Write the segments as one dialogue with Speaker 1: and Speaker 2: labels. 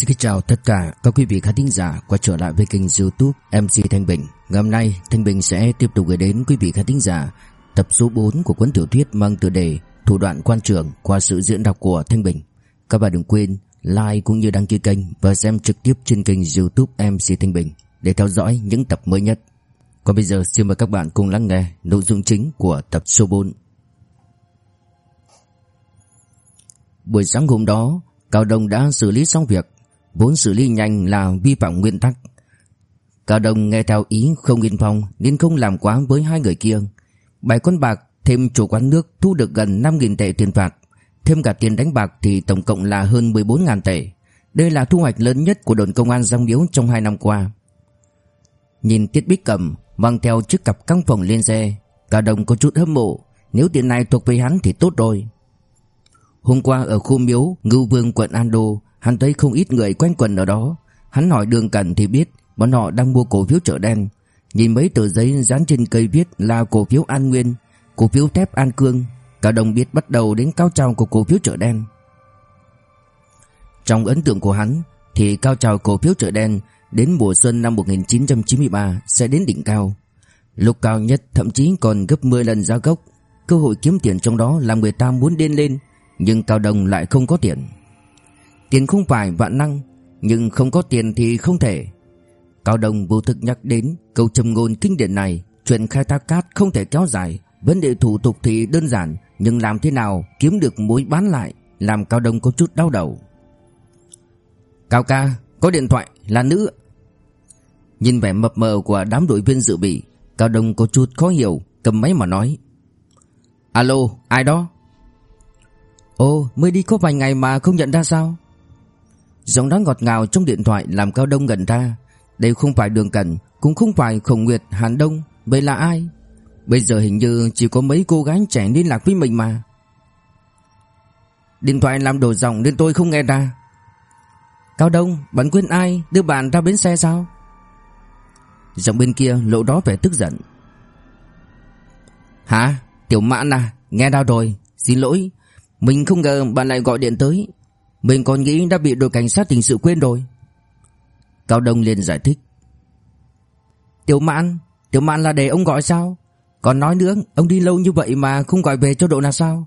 Speaker 1: Xin chào tất cả các quý vị khán thính giả quay trở lại với kênh youtube MC Thanh Bình. Ngày hôm nay, Thanh Bình sẽ tiếp tục gửi đến quý vị khán thính giả Tập số 4 của cuốn tiểu thuyết mang tựa đề Thủ đoạn quan trường qua sự diễn đọc của Thanh Bình. Các bạn đừng quên like cũng như đăng ký kênh và xem trực tiếp trên kênh youtube MC Thanh Bình Để theo dõi những tập mới nhất. Còn bây giờ, xin mời các bạn cùng lắng nghe nội dung chính của tập số 4 Buổi sáng hôm đó, Cao Đông đã xử lý xong việc Vốn xử lý nhanh là vi phạm nguyên tắc. Cao Đông nghe theo ý không yên phong Nên không làm quá với hai người kia. Bảy con bạc thêm chủ quán nước Thu được gần 5.000 tệ tiền phạt, Thêm cả tiền đánh bạc thì tổng cộng là hơn 14.000 tệ. Đây là thu hoạch lớn nhất của đồn công an Giang Miếu trong 2 năm qua. Nhìn Tiết Bích Cầm Mang theo chiếc cặp căng phòng lên xe Cao Đông có chút hâm mộ, Nếu tiền này thuộc về hắn thì tốt rồi. Hôm qua ở khu miếu Ngưu Vương, quận An Đô Hắn thấy không ít người quanh quần ở đó. Hắn hỏi đường cẩn thì biết, Bọn họ đang mua cổ phiếu chợ đen. Nhìn mấy tờ giấy dán trên cây viết là cổ phiếu An Nguyên, Cổ phiếu thép An Cương. Cả đồng biết bắt đầu đến cao trào của cổ phiếu chợ đen. Trong ấn tượng của hắn, Thì cao trào cổ phiếu chợ đen Đến mùa xuân năm 1993 Sẽ đến đỉnh cao. Lúc cao nhất, thậm chí còn gấp 10 lần giá gốc. Cơ hội kiếm tiền trong đó làm người ta muốn điên lên, Nhưng Cao Đồng lại không có tiền. Tiền không phải vạn năng, Nhưng không có tiền thì không thể. Cao Đồng vô thức nhắc đến câu trầm ngôn kinh điển này, Chuyện khai thác cát không thể kéo dài. Vấn đề thủ tục thì đơn giản, Nhưng làm thế nào kiếm được mối bán lại Làm Cao Đông có chút đau đầu. Cao ca, Có điện thoại, là nữ. Nhìn vẻ mập mờ của đám đội viên dự bị, Cao Đông có chút khó hiểu, Cầm máy mà nói. Alo, ai đó? Ồ, mới đi có vài ngày mà không nhận ra sao? Giọng nói ngọt ngào trong điện thoại làm Cao Đông gần ra. Đây không phải Đường Cẩn, Cũng không phải Khổng Nguyệt, Hàn Đông. Vậy là ai? Bây giờ hình như chỉ có mấy cô gái trẻ liên lạc với mình mà. Điện thoại làm đổ giọng nên tôi không nghe ra. Cao Đông, Bạn quên ai? Đưa bạn ra bến xe sao? Giọng bên kia lộ đó vẻ tức giận. Hả? Tiểu mãn à Nghe đau rồi. Xin lỗi. Mình không ngờ bạn lại gọi điện tới. Mình còn nghĩ đã bị đội cảnh sát hình sự quên rồi. Cao Đông liền giải thích. Tiểu mãn Tiểu mãn là để ông gọi sao? Còn nói nữa, Ông đi lâu như vậy mà không gọi về cho độ nào sao?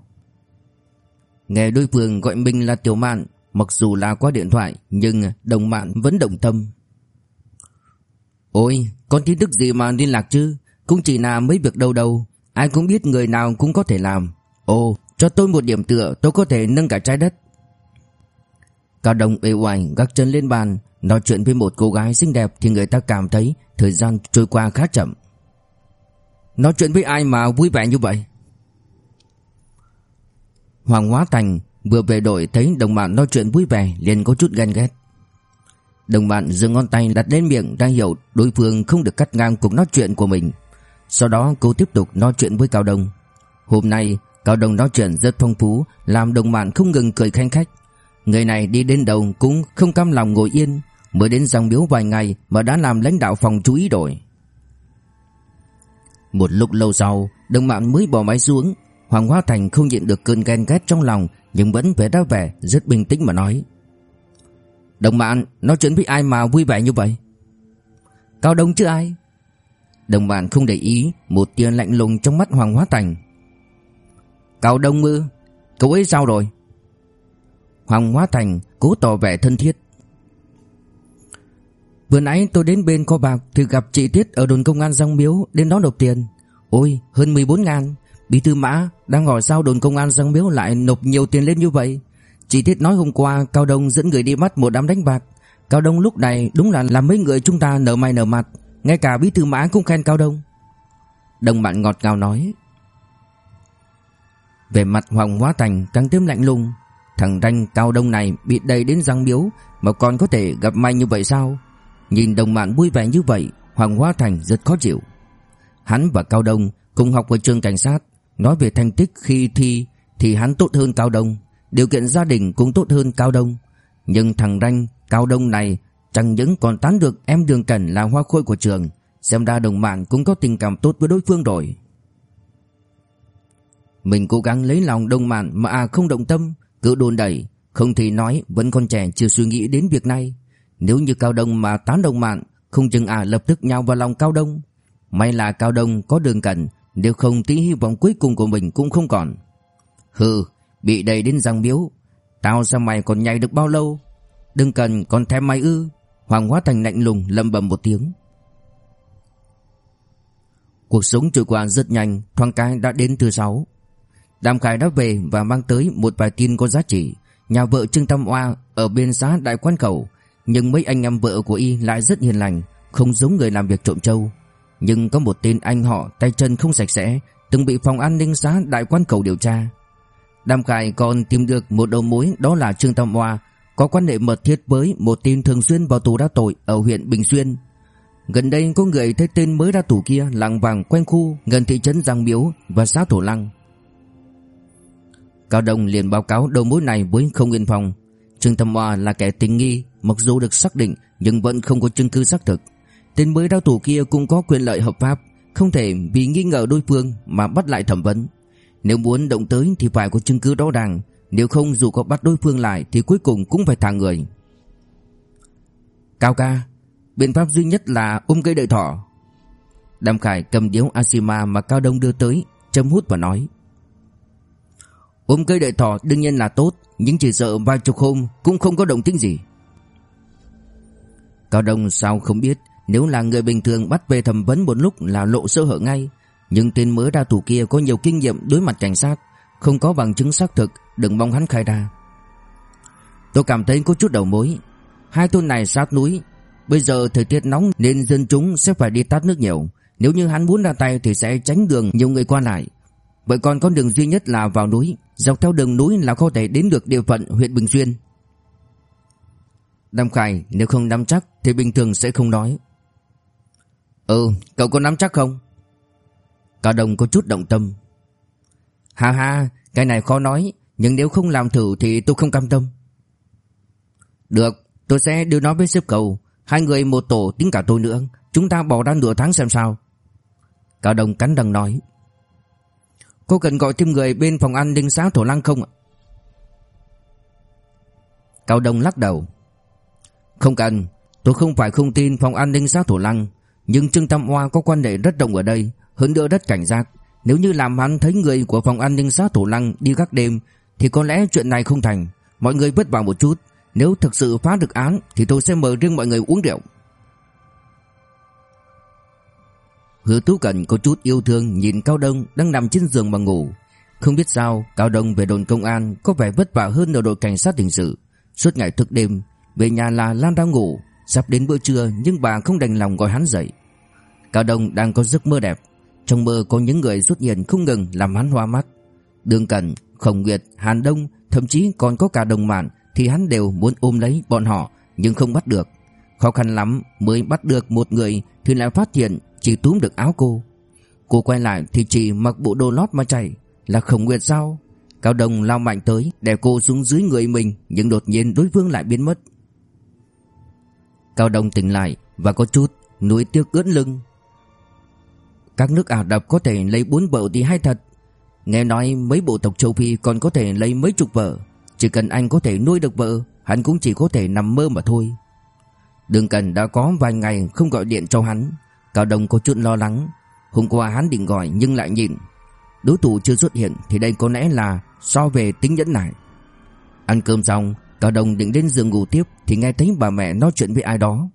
Speaker 1: Nghe đối phương gọi mình là tiểu mạn Mặc dù là qua điện thoại, Nhưng đồng mạn vẫn động tâm. Ôi Con tin tức gì mà liên lạc chứ? Cũng chỉ là mấy việc đâu đâu, Ai cũng biết người nào cũng có thể làm. Ồ, cho tôi một điểm tựa, tôi có thể nâng cả trái đất. Cao Đông ê oải gác chân lên bàn, Nói chuyện với một cô gái xinh đẹp Thì người ta cảm thấy thời gian trôi qua khá chậm. Nói chuyện với ai mà vui vẻ như vậy? Hoàng Hóa Thành vừa về đội thấy đồng bạn nói chuyện vui vẻ liền có chút ghen ghét. Đồng bạn giơ ngón tay đặt lên miệng đang hiểu đối phương không được cắt ngang cuộc nói chuyện của mình. Sau đó cô tiếp tục nói chuyện với Cao Đông. Hôm nay, Cao Đông nói chuyện rất phong phú, Làm đồng bạn không ngừng cười khanh khách. Người này đi đến đâu cũng không cam lòng ngồi yên, Mới đến dòng biếu vài ngày Mà đã làm lãnh đạo phòng chú ý rồi. Một lúc lâu sau, Đồng bạn mới bỏ máy xuống. Hoàng Hoa Thành không nhịn được cơn ghen ghét trong lòng, Nhưng vẫn vẻ ra vẻ, rất bình tĩnh mà nói. Đồng bạn nói chuyện với ai mà vui vẻ như vậy? Cao Đông chứ ai? Đồng bạn không để ý, Một tia lạnh lùng trong mắt Hoàng Hóa Thành. Cao Đông ư? Cậu ấy sao rồi? Hoàng Hóa Thành cố tỏ vẻ thân thiết. Vừa nãy tôi đến bên kho bạc Thì gặp chị Tiết ở đồn công an Giang Miếu, Đến đó nộp tiền. Ôi, hơn 14 ngàn. Bí thư mã đang hỏi sao đồn công an Giang Miếu lại nộp nhiều tiền lên như vậy. Chị Tiết nói hôm qua, Cao Đông dẫn người đi bắt một đám đánh bạc. Cao Đông lúc này đúng là làm mấy người chúng ta nở mày nở mặt. Ngay cả bí thư mã cũng khen Cao Đông. Đồng bạn ngọt ngào nói, Về mặt Hoàng Hóa Thành càng thêm lạnh lùng Thằng ranh Cao Đông này bị đầy đến răng miếu Mà còn có thể gặp may như vậy sao? Nhìn đồng bạn vui vẻ như vậy, Hoàng Hoa Thành rất khó chịu. Hắn và Cao Đông cùng học ở trường cảnh sát, Nói về thành tích khi thi Thì hắn tốt hơn Cao Đông, Điều kiện gia đình cũng tốt hơn Cao Đông. Nhưng thằng ranh Cao Đông này Chẳng những còn tán được em Đường Cẩn là hoa khôi của trường, Xem ra đồng bạn cũng có tình cảm tốt với đối phương rồi. Mình cố gắng lấy lòng đồng bạn mà à không động tâm cứ đồn đẩy Không thì nói vẫn còn trẻ chưa suy nghĩ đến việc này. Nếu như Cao Đông mà tán đồng mạng, Không chừng à lập tức nhào vào lòng Cao Đông. May là Cao Đông có đường cẩn Nếu không tí hy vọng cuối cùng của mình cũng không còn. Hừ Bị đầy đến răng miếu Tao sao mày còn nhảy được bao lâu? Đừng cần còn thèm mày ư? Hoàng Hóa Thành lạnh lùng lầm bầm một tiếng. Cuộc sống trôi qua rất nhanh Thoáng cái đã đến thứ sáu. Đàm Khải đã về và mang tới một vài tin có giá trị. Nhà vợ Trương Tâm Oa ở bên xã Đại Quan cầu. Nhưng mấy anh em vợ của y lại rất hiền lành, Không giống người làm việc trộm trâu. Nhưng có một tên anh họ tay chân không sạch sẽ, Từng bị phòng an ninh xã Đại Quan cầu điều tra. Đàm Khải còn tìm được một đầu mối, đó là Trương Tâm Oa Có quan hệ mật thiết với một tên thường xuyên vào tù đa tội ở huyện Bình Xuyên. Gần đây có người thấy tên mới ra tù kia lặng vàng quanh khu gần thị trấn Giang Miếu và xã Thổ Lăng. Cao Đông liền báo cáo đầu mối này với Không Yên Phong. Trương Tâm Hoa là kẻ tình nghi, mặc dù được xác định nhưng vẫn không có chứng cứ xác thực. Tên mới đao tù kia cũng có quyền lợi hợp pháp, không thể vì nghi ngờ đối phương mà bắt lại thẩm vấn. Nếu muốn động tới thì phải có chứng cứ rõ ràng, nếu không dù có bắt đối phương lại thì cuối cùng cũng phải thả người. Cao ca, biện pháp duy nhất là ôm cây đợi thỏ. Đàm Khải cầm điếu Asima mà Cao Đông đưa tới, châm hút và nói. Ôm cây đợi thỏ đương nhiên là tốt, Nhưng chỉ sợ vài chục hôm cũng không có động tĩnh gì. Cao Đông sao không biết, Nếu là người bình thường bắt về thẩm vấn một lúc là lộ sơ hở ngay. Nhưng tên mới ra tù kia có nhiều kinh nghiệm đối mặt cảnh sát, Không có bằng chứng xác thực, Đừng mong hắn khai ra. Tôi cảm thấy có chút đầu mối. Hai thôn này sát núi, Bây giờ thời tiết nóng nên dân chúng sẽ phải đi tát nước nhiều. Nếu như hắn muốn ra tay thì sẽ tránh đường nhiều người qua lại. Vậy còn con đường duy nhất là vào núi. Dọc theo đường núi là có thể đến được địa phận huyện Bình Xuyên. Đam Khải, nếu không nắm chắc Thì bình thường sẽ không nói. Ừ cậu có nắm chắc không? Cả đồng có chút động tâm. Ha ha, Cái này khó nói, Nhưng nếu không làm thử thì tôi không cam tâm. Được, Tôi sẽ đưa nó với sếp cầu Hai người một tổ tính cả tôi nữa. Chúng ta bỏ ra nửa tháng xem sao. Cả đồng cắn đằng nói. Cô cần gọi thêm người bên phòng an ninh xã Thổ Lăng không ạ? Cao Đông lắc đầu. Không cần, Tôi không phải không tin phòng an ninh xã Thổ Lăng, Nhưng Trương Tam Hoa có quan hệ rất rộng ở đây Hơn nữa rất cảnh giác. Nếu như làm hắn thấy người của phòng an ninh xã Thổ Lăng đi gác đêm, Thì có lẽ chuyện này không thành. Mọi người vất vả một chút, Nếu thực sự phá được án, Thì tôi sẽ mời riêng mọi người uống rượu. Hứa Tú Cẩn có chút yêu thương nhìn Cao Đông đang nằm trên giường mà ngủ. Không biết sao, Cao Đông về đồn công an có vẻ vất vả hơn ở đội cảnh sát hình sự. Suốt ngày thức đêm, về nhà là Lan đang ngủ, sắp đến bữa trưa nhưng bà không đành lòng gọi hắn dậy. Cao Đông đang có giấc mơ đẹp, trong mơ có những người xuất hiện không ngừng làm hắn hoa mắt. Đường Cẩn, Khổng Nguyệt, Hàn Đông, thậm chí còn có cả đồng mạn thì hắn đều muốn ôm lấy bọn họ nhưng không bắt được. Khó khăn lắm mới bắt được một người thì lại phát hiện chỉ túm được áo cô. Cô quay lại thì chỉ mặc bộ đồ lót mà chạy, Là Khổng Nguyệt sao? Cao Đồng lao mạnh tới, Đè cô xuống dưới người mình, Nhưng đột nhiên đối phương lại biến mất. Cao Đồng tỉnh lại Và có chút nuối tiếc ướt lưng. Các nước Ả Rập có thể lấy bốn vợ thì hay thật. Nghe nói mấy bộ tộc châu Phi còn có thể lấy mấy chục vợ. Chỉ cần anh có thể nuôi được vợ, Hắn cũng chỉ có thể nằm mơ mà thôi. Đường Cần đã có vài ngày không gọi điện cho hắn. Cao Đông có chút lo lắng. Hôm qua hắn định gọi nhưng lại nhịn. Đối thủ chưa xuất hiện Thì đây có lẽ là so về tính nhẫn nại. Ăn cơm xong Cao Đông định đến giường ngủ tiếp Thì nghe thấy bà mẹ nói chuyện với ai đó.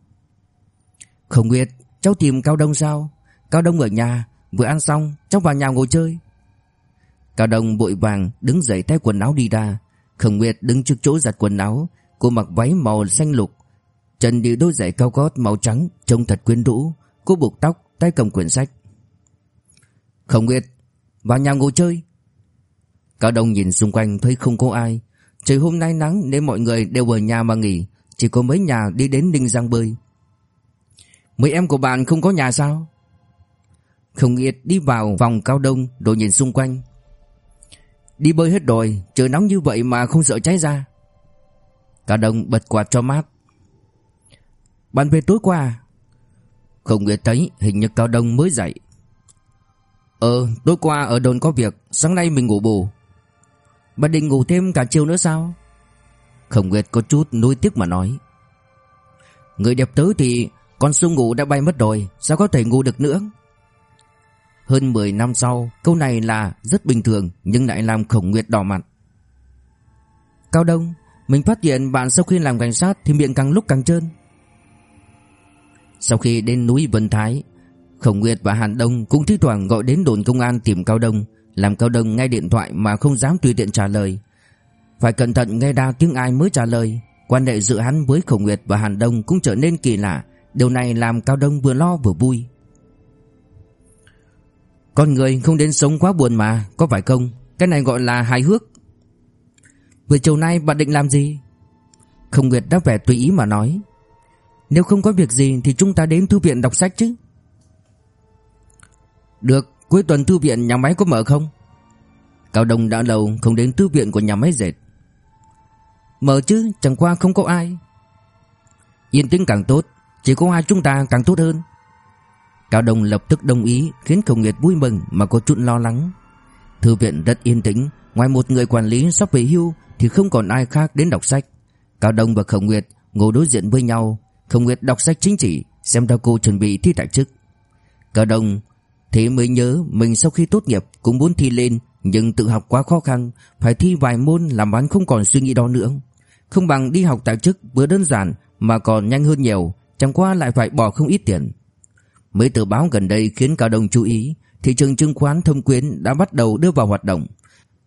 Speaker 1: Không Nguyệt Cháu tìm Cao Đông sao? Cao Đông ở nhà, Vừa ăn xong, cháu vào nhà ngồi chơi. Cao Đông vội vàng đứng dậy thay quần áo đi ra. Khổng Nguyệt đứng trước chỗ giặt quần áo, Cô mặc váy màu xanh lục. Chân đi đôi giày cao gót màu trắng, Trông thật quyến rũ. Cô buộc tóc, tay cầm quyển sách. Không Nguyệt Vào nhà ngồi chơi. Cao Đông nhìn xung quanh thấy không có ai. Trời hôm nay nắng nên mọi người đều ở nhà mà nghỉ. Chỉ có mấy nhà đi đến Ninh Giang bơi. Mấy em của bạn không có nhà sao? Không Nguyệt đi vào vòng Cao Đông Rồi nhìn xung quanh. Đi bơi hết rồi, Trời nóng như vậy mà không sợ cháy ra. Cao Đông bật quạt cho mát. Bạn về tối qua à? Không nghe thấy, hình như Cao Đông mới dậy. Ờ tối qua ở đồn có việc, Sáng nay mình ngủ bù. Bà định ngủ thêm cả chiều nữa sao? Khổng Nguyệt có chút nuối tiếc mà nói. Người đẹp tới thì Con sung ngủ đã bay mất rồi, Sao có thể ngủ được nữa? Hơn 10 năm sau, Câu này là rất bình thường, Nhưng lại làm Khổng Nguyệt đỏ mặt. Cao Đông, Mình phát hiện bạn sau khi làm cảnh sát Thì miệng càng lúc càng trơn. Sau khi đến núi Vân Thái, Khổng Nguyệt và Hàn Đông cũng thi thoảng gọi đến đồn công an tìm Cao Đông, Làm Cao Đông nghe điện thoại mà không dám tùy tiện trả lời. Phải cẩn thận nghe ra tiếng ai mới trả lời, Quan hệ giữa hắn với Khổng Nguyệt và Hàn Đông cũng trở nên kỳ lạ, Điều này làm Cao Đông vừa lo vừa vui. Con người không đến sống quá buồn mà, Có phải không? Cái này gọi là hài hước. Vừa chiều nay bạn định làm gì? Khổng Nguyệt đã vẻ tùy ý mà nói. Nếu không có việc gì Thì chúng ta đến thư viện đọc sách chứ. Được, Cuối tuần thư viện nhà máy có mở không? Cao Đông đã lâu không đến thư viện của nhà máy dệt. Mở chứ, chẳng qua không có ai. Yên tĩnh càng tốt, Chỉ có hai chúng ta càng tốt hơn. Cao Đông lập tức đồng ý, Khiến Khổng Nguyệt vui mừng mà có chút lo lắng. Thư viện rất yên tĩnh, Ngoài một người quản lý sắp về hưu Thì không còn ai khác đến đọc sách. Cao Đông và Khổng Nguyệt ngồi đối diện với nhau không Nguyệt đọc sách chính trị Xem ra cô chuẩn bị thi tại chức Cao Đông Thế mới nhớ mình sau khi tốt nghiệp Cũng muốn thi lên Nhưng tự học quá khó khăn Phải thi vài môn làm hắn không còn suy nghĩ đó nữa không bằng đi học tại chức vừa đơn giản mà còn nhanh hơn nhiều, chẳng qua lại phải bỏ không ít tiền. Mấy tờ báo gần đây khiến Cao Đông chú ý, thị trường chứng khoán thông quyến đã bắt đầu đưa vào hoạt động.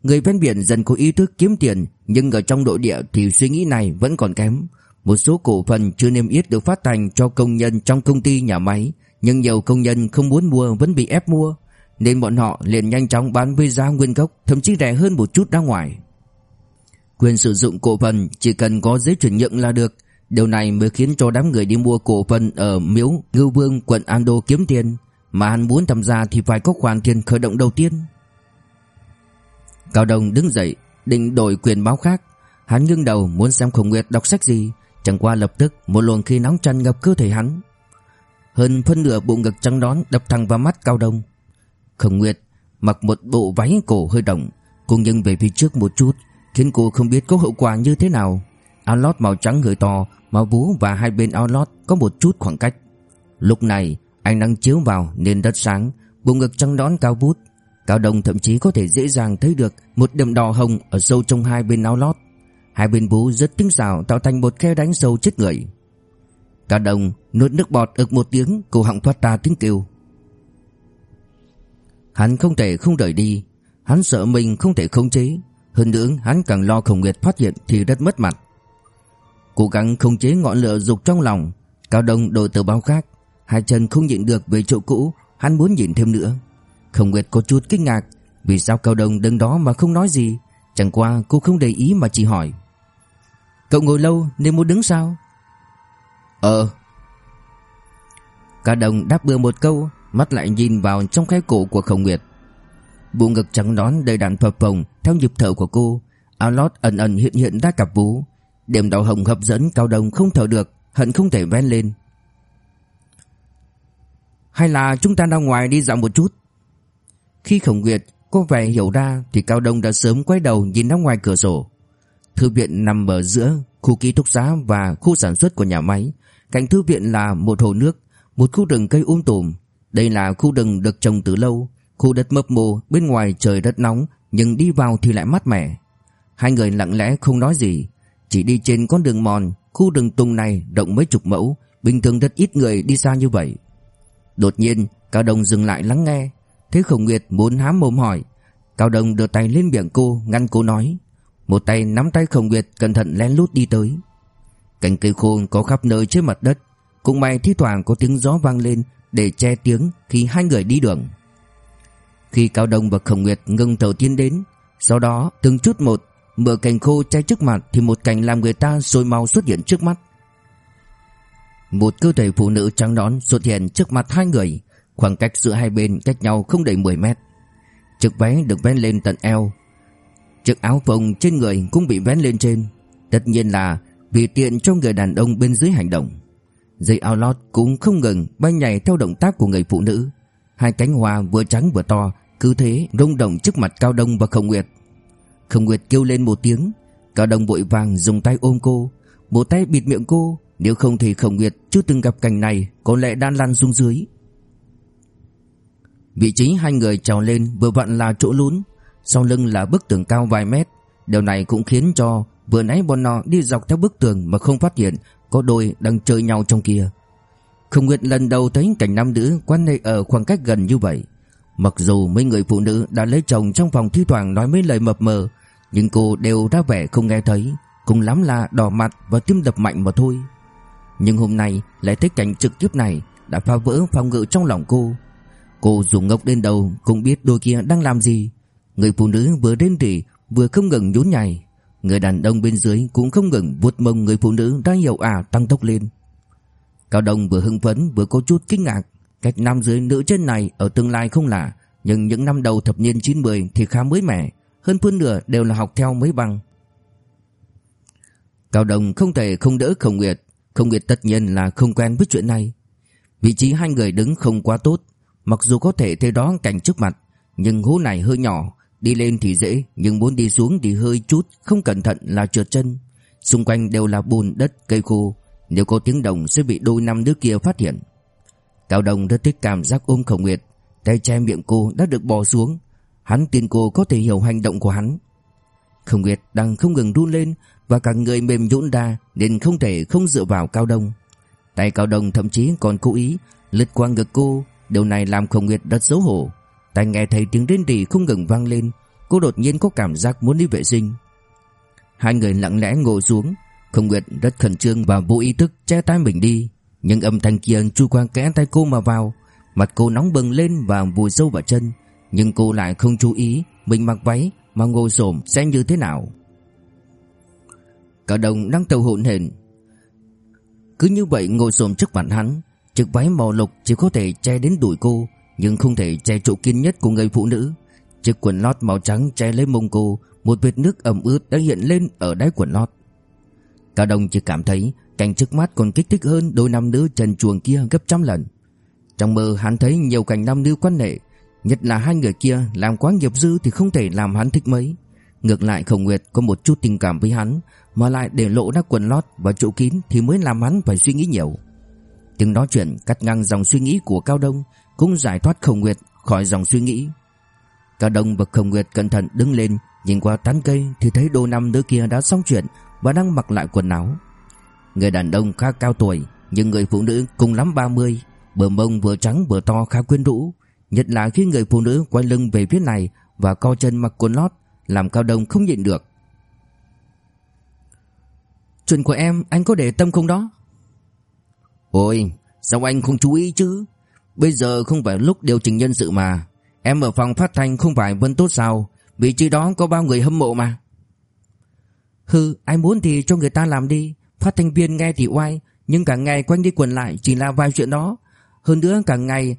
Speaker 1: Người ven biển dần có ý thức kiếm tiền, nhưng ở trong nội địa thì suy nghĩ này vẫn còn kém. Một số cổ phần chưa niêm yết được phát hành cho công nhân trong công ty nhà máy, nhưng nhiều công nhân không muốn mua vẫn bị ép mua, nên bọn họ liền nhanh chóng bán với giá nguyên gốc, thậm chí rẻ hơn một chút ra ngoài. Quyền sử dụng cổ phần chỉ cần có giấy chuyển nhượng là được. Điều này mới khiến cho đám người đi mua cổ phần ở miếu Ngưu Vương quận Ando kiếm tiền Mà hắn muốn tham gia thì phải có khoản tiền khởi động đầu tiên. Cao Đông đứng dậy Định đổi quyền báo khác. Hắn nghiêng đầu muốn xem Khổng Nguyệt đọc sách gì Chẳng qua lập tức một luồng khí nóng tràn ngập cơ thể hắn Hơn phân nửa bộ ngực trắng đón đập thẳng vào mắt Cao Đông Khổng Nguyệt mặc một bộ váy cổ hơi động Cô nhưng về phía trước một chút khiến cô không biết có hậu quả như thế nào. Áo lót màu trắng hơi to, màu vú và hai bên áo lót có một chút khoảng cách. Lúc này, ánh nắng chiếu vào nên rất sáng, bụng ngực trắng đón cao vút. Cao Đông thậm chí có thể dễ dàng thấy được một điểm đỏ hồng ở sâu trong hai bên áo lót. Hai bên vú rất tinh xảo tạo thành một khe đánh sâu chết người. Cao đồng nuốt nước bọt ực một tiếng, cổ họng thoát ra tiếng kêu. Hắn không thể không rời đi, hắn sợ mình không thể khống chế, hơn nữa hắn càng lo Khổng Nguyệt phát hiện thì rất mất mặt. Cố gắng khống chế ngọn lửa dục trong lòng Cao Đông đổi tờ báo khác. Hai chân không nhịn được về chỗ cũ Hắn muốn nhìn thêm nữa. Khổng Nguyệt có chút kinh ngạc Vì sao Cao Đông đứng đó mà không nói gì? Chẳng qua cô không để ý mà chỉ hỏi. Cậu ngồi lâu nên muốn đứng sao Ờ Cao Đông đáp bừa một câu Mắt lại nhìn vào trong cái cổ của Khổng Nguyệt Bộ ngực trắng nón đầy đặn phập phồng theo nhịp thở của cô, áo lót ẩn ẩn hiện hiện ra cặp vú, điểm đỏ hồng hấp dẫn cao đồng không thở được, hận không thể ven lên. Hay là chúng ta ra ngoài đi dạo một chút? Khi Khổng Nguyệt có vẻ hiểu ra thì Cao Đông đã sớm quay đầu nhìn ra ngoài cửa sổ. Thư viện nằm ở giữa khu ký túc xá và khu sản xuất của nhà máy. Cạnh thư viện là một hồ nước, một khu rừng cây um tùm. Đây là khu rừng được trồng từ lâu, Khu đất mập mồ bên ngoài trời rất nóng Nhưng đi vào thì lại mát mẻ. Hai người lặng lẽ không nói gì. Chỉ đi trên con đường mòn Khu rừng tùng này rộng mấy chục mẫu Bình thường rất ít người đi xa như vậy. Đột nhiên Cao Đông dừng lại lắng nghe. Thế Khổng Nguyệt muốn hám mồm hỏi. Cao Đông đưa tay lên miệng cô Ngăn cô nói. Một tay nắm tay Khổng Nguyệt, cẩn thận lén lút đi tới. Cành cây khô có khắp nơi trên mặt đất, Cũng may thi thoảng có tiếng gió vang lên Để che tiếng khi hai người đi đường. Khi Cao Đông và Khổng Nguyệt ngưng thở tiến đến, Sau đó từng chút một, mở cành khô che trước mặt Thì một cành làm người ta sôi mau xuất hiện trước mắt. Một cơ thể phụ nữ trắng nón xuất hiện trước mặt hai người, Khoảng cách giữa hai bên cách nhau không đầy 10 mét. Chiếc váy được vén lên tận eo Chiếc áo phông trên người cũng bị vén lên trên. Tất nhiên là vì tiện cho người đàn ông bên dưới hành động. Dây áo lót cũng không ngừng bay nhảy theo động tác của người phụ nữ. Hai cánh hoa vừa trắng vừa to, cứ thế rung động trước mặt Cao Đông và Khổng Nguyệt. Khổng Nguyệt kêu lên một tiếng. Cao Đông vội vàng dùng tay ôm cô. Một tay bịt miệng cô. Nếu không thì Khổng Nguyệt chưa từng gặp cảnh này, Có lẽ đang lăn xuống dưới. Vị trí hai người trèo lên vừa vặn là chỗ lún. Sau lưng là bức tường cao vài mét. Điều này cũng khiến cho Vừa nãy bọn nó đi dọc theo bức tường Mà không phát hiện Có đôi đang chơi nhau trong kia. Không Nguyệt lần đầu thấy cảnh nam nữ Quan hệ ở khoảng cách gần như vậy. Mặc dù mấy người phụ nữ đã lấy chồng Trong phòng thi thoảng nói mấy lời mập mờ, Nhưng cô đều ra vẻ không nghe thấy Cùng lắm là đỏ mặt và tim đập mạnh mà thôi. Nhưng hôm nay lại thấy cảnh trực tiếp này Đã phá vỡ phòng ngự trong lòng cô. Cô dùng ngốc đến đầu cũng biết đôi kia đang làm gì Người phụ nữ vừa đến rỉ vừa không ngừng nhún nhảy. Người đàn ông bên dưới cũng không ngừng vuốt mông người phụ nữ đang hiểu ả tăng tốc lên. Cao Đông vừa hưng phấn, vừa có chút kinh ngạc. Cách nam dưới nữ trên này ở tương lai không lạ, Nhưng những năm đầu thập niên 90 thì khá mới mẻ, Hơn phân nửa đều là học theo mấy bằng. Cao Đông không thể không đỡ Không Nguyệt. Không Nguyệt tất nhiên là không quen với chuyện này. Vị trí hai người đứng không quá tốt, Mặc dù có thể thấy đó cảnh trước mặt, Nhưng hố này hơi nhỏ Đi lên thì dễ, Nhưng muốn đi xuống thì hơi chút, Không cẩn thận là trượt chân. Xung quanh đều là bùn đất, cây khô. Nếu có tiếng động sẽ bị đôi năm đứa kia phát hiện. Cao Đồng rất thích cảm giác ôm Khổng Nguyệt. Tay che miệng cô đã được bò xuống. Hắn tin cô có thể hiểu hành động của hắn. Khổng Nguyệt đang không ngừng run lên Và cả người mềm nhũn ra Nên không thể không dựa vào Cao Đông. Tay Cao Đông thậm chí còn cố ý lật qua ngực cô. Điều này làm Khổng Nguyệt rất xấu hổ. Tai nghe thấy tiếng rên rỉ không ngừng vang lên, Cô đột nhiên có cảm giác muốn đi vệ sinh. Hai người lặng lẽ ngồi xuống không Nguyệt rất khẩn trương và vô ý thức che tay mình đi. Nhưng âm thanh kia chui qua kẽ tay cô mà vào, Mặt cô nóng bừng lên và vùi sâu vào chân. Nhưng cô lại không chú ý, Mình mặc váy mà ngồi xổm sẽ như thế nào. Cả đồng đang tàu hỗn hển. Cứ như vậy ngồi xổm trước mặt hắn, Chiếc váy màu lục chỉ có thể che đến đùi cô. Nhưng không thể che chỗ kín nhất của người phụ nữ. Chiếc quần lót màu trắng che lấy mông cô, Một vệt nước ẩm ướt đã hiện lên ở đáy quần lót. Cao Đông chỉ cảm thấy Cảnh trước mắt còn kích thích hơn đôi nam nữ trần chuồng kia gấp trăm lần. Trong mơ, hắn thấy nhiều cảnh nam nữ quan hệ, Nhất là hai người kia làm quá nghiệp dư thì không thể làm hắn thích mấy. Ngược lại, Khổng Nguyệt có một chút tình cảm với hắn, Mà lại để lộ ra quần lót và chỗ kín thì mới làm hắn phải suy nghĩ nhiều. Tiếng nói chuyện cắt ngang dòng suy nghĩ của Cao Đông cũng giải thoát Khổng Nguyệt khỏi dòng suy nghĩ. Cao Đông và Khổng Nguyệt cẩn thận đứng lên, Nhìn qua tán cây thì thấy đồ năm nữ kia đã xong chuyện Và đang mặc lại quần áo. Người đàn ông khá cao tuổi, Nhưng người phụ nữ cùng lắm 30 Bờ mông vừa trắng vừa to khá quyến rũ. Nhất là khi người phụ nữ quay lưng về phía này Và co chân mặc quần lót, Làm Cao Đông không nhịn được. Chuyện của em, anh có để tâm không đó? Ôi, sao anh không chú ý chứ? Bây giờ không phải lúc điều chỉnh nhân sự mà. Em ở phòng phát thanh không phải vẫn tốt sao? Vị trí đó có bao người hâm mộ mà. Hừ anh muốn thì cho người ta làm đi. Phát thanh viên nghe thì oai, Nhưng cả ngày quanh đi quần lại chỉ là vài chuyện đó. Hơn nữa cả ngày,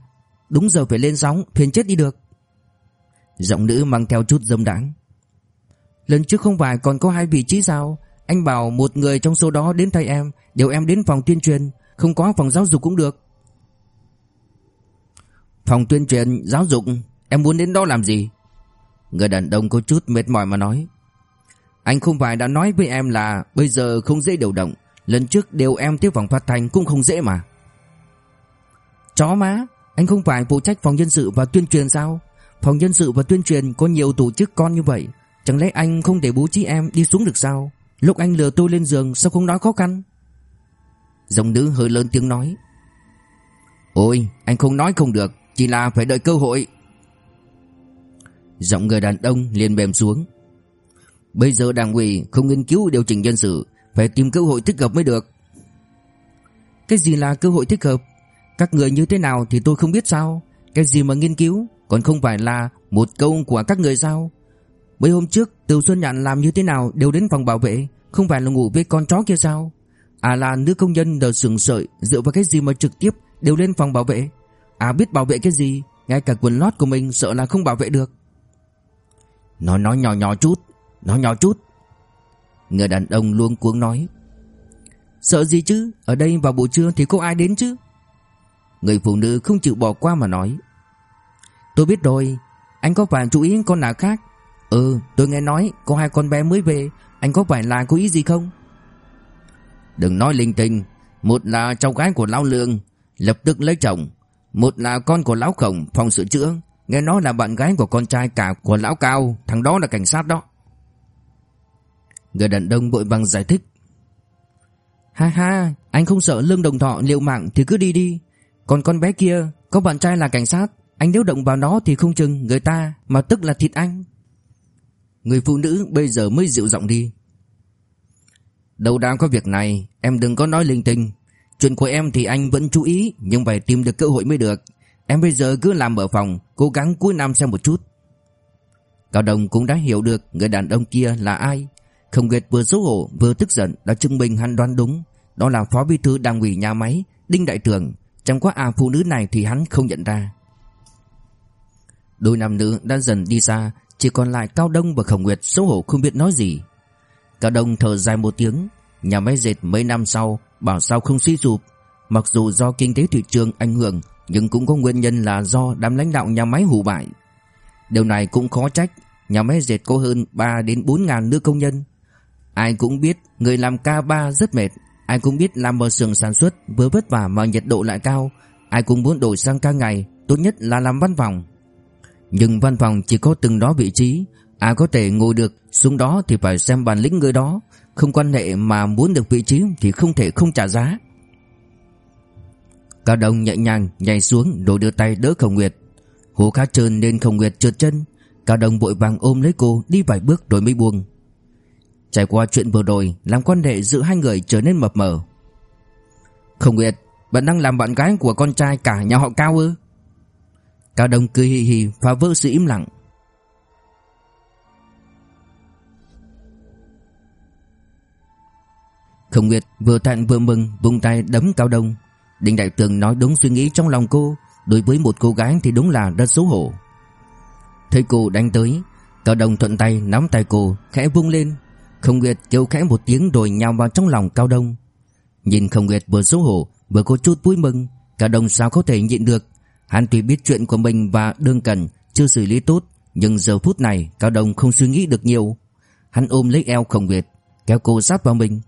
Speaker 1: Đúng giờ phải lên sóng, Phiền chết đi được. Giọng nữ mang theo chút dâm đãng. Lần trước không phải còn có hai vị trí sao? Anh bảo một người trong số đó đến thay em, đều em đến phòng tuyên truyền, Không có phòng giáo dục cũng được. Phòng tuyên truyền, giáo dục, Em muốn đến đó làm gì? Người đàn ông có chút mệt mỏi mà nói. Anh không phải đã nói với em là Bây giờ không dễ điều động. Lần trước đều em tiếp phòng phát thanh cũng không dễ mà. Chó má, Anh không phải phụ trách phòng nhân sự và tuyên truyền sao? Phòng nhân sự và tuyên truyền Có nhiều tổ chức con như vậy. Chẳng lẽ anh không để bố trí em đi xuống được sao? Lúc anh lừa tôi lên giường, Sao không nói khó khăn? Dòng nữ hơi lớn tiếng nói. Ôi, anh không nói không được. Chỉ là phải đợi cơ hội. Giọng người đàn ông liền mềm xuống. Bây giờ đảng ủy không nghiên cứu điều chỉnh nhân sự, Phải tìm cơ hội thích hợp mới được. Cái gì là cơ hội thích hợp? Các người như thế nào thì tôi không biết sao. Cái gì mà nghiên cứu Còn không phải là một câu của các người sao? Mấy hôm trước Từ Xuân Nhạn làm như thế nào đều đến phòng bảo vệ, Không phải là ngủ với con chó kia sao? À là nữ công nhân đờ sừng sợi Dựa vào cái gì mà trực tiếp đều lên phòng bảo vệ? À biết bảo vệ cái gì? Ngay cả quần lót của mình sợ là không bảo vệ được. Nói nói nhỏ nhỏ chút Nói nhỏ chút. Người đàn ông luôn cuống nói Sợ gì chứ? Ở đây vào buổi trưa thì có ai đến chứ? Người phụ nữ không chịu bỏ qua mà nói Tôi biết rồi Anh có phải chú ý con nào khác? Ừ tôi nghe nói có hai con bé mới về Anh có phải là có ý gì không? Đừng nói linh tinh Một là cháu gái của Lão Lương Lập tức lấy chồng một là con của Lão Khổng, phòng sửa chữa. Nghe nói là bạn gái của con trai cả của Lão Cao, Thằng đó là cảnh sát đó. Người đàn ông vội vàng giải thích. Ha ha, Anh không sợ Lương Đồng Thọ, liệu mạng thì cứ đi đi. Còn con bé kia, Có bạn trai là cảnh sát. Anh nếu động vào nó thì không chừng người ta, Mà tức là thịt anh. Người phụ nữ bây giờ mới dịu giọng đi. Đâu đang có việc này, Em đừng có nói linh tinh. Chuyện của em thì anh vẫn chú ý, Nhưng phải tìm được cơ hội mới được. Em bây giờ cứ làm ở phòng, Cố gắng cuối năm xem một chút. Cao Đồng cũng đã hiểu được Người đàn ông kia là ai. Không Nguyệt vừa xấu hổ, vừa tức giận, Đã chứng minh hắn đoán đúng. Đó là phó bí thư đảng ủy nhà máy, Đinh Đại Tường Chẳng qua à phụ nữ này thì hắn không nhận ra. Đôi nam nữ đã dần đi xa, Chỉ còn lại Cao Đông và Khổng Nguyệt xấu hổ không biết nói gì. Cao Đông thở dài một tiếng, Nhà máy dệt mấy năm sau Bảo sao không suy sụp. Mặc dù do kinh tế thị trường ảnh hưởng, Nhưng cũng có nguyên nhân là do đám lãnh đạo nhà máy hủ bại. Điều này cũng khó trách, Nhà máy dệt có hơn 3 đến 4 ngàn nữ công nhân. Ai cũng biết người làm K3 rất mệt, Ai cũng biết làm ở xưởng sản xuất vừa vất vả mà nhiệt độ lại cao, Ai cũng muốn đổi sang ca ngày, Tốt nhất là làm văn phòng. Nhưng văn phòng chỉ có từng đó vị trí, Ai có thể ngồi được xuống đó thì phải xem bản lĩnh người đó không quan hệ mà muốn được vị trí thì không thể không trả giá. Cao Đông nhẹ nhàng nhảy xuống rồi đưa tay đỡ Khổng Nguyệt. Hồ khá trơn nên Khổng Nguyệt trượt chân. Cao Đông vội vàng ôm lấy cô, đi vài bước rồi mới buông. Trải qua chuyện vừa rồi, Làm quan hệ giữa hai người trở nên mập mờ. Khổng Nguyệt, Bạn đang làm bạn gái của con trai cả nhà họ Cao ư? Cao Đông cười hì hì, phá vỡ sự im lặng. Khổng Nguyệt vừa thẹn vừa mừng, vung tay đấm Cao Đông. Đinh Đại Tường nói đúng suy nghĩ trong lòng cô. Đối với một cô gái thì đúng là rất xấu hổ. Thấy cô đánh tới, Cao Đông thuận tay nắm tay cô, Khẽ vung lên. Không Nguyệt kêu khẽ một tiếng rồi nhào vào trong lòng Cao Đông. Nhìn Không Nguyệt vừa xấu hổ, Vừa có chút vui mừng, Cao Đông sao có thể nhịn được. Hắn tuy biết chuyện của mình và đương cần, Chưa xử lý tốt, Nhưng giờ phút này Cao Đông không suy nghĩ được nhiều. Hắn ôm lấy eo Không Nguyệt Kéo cô sát vào mình.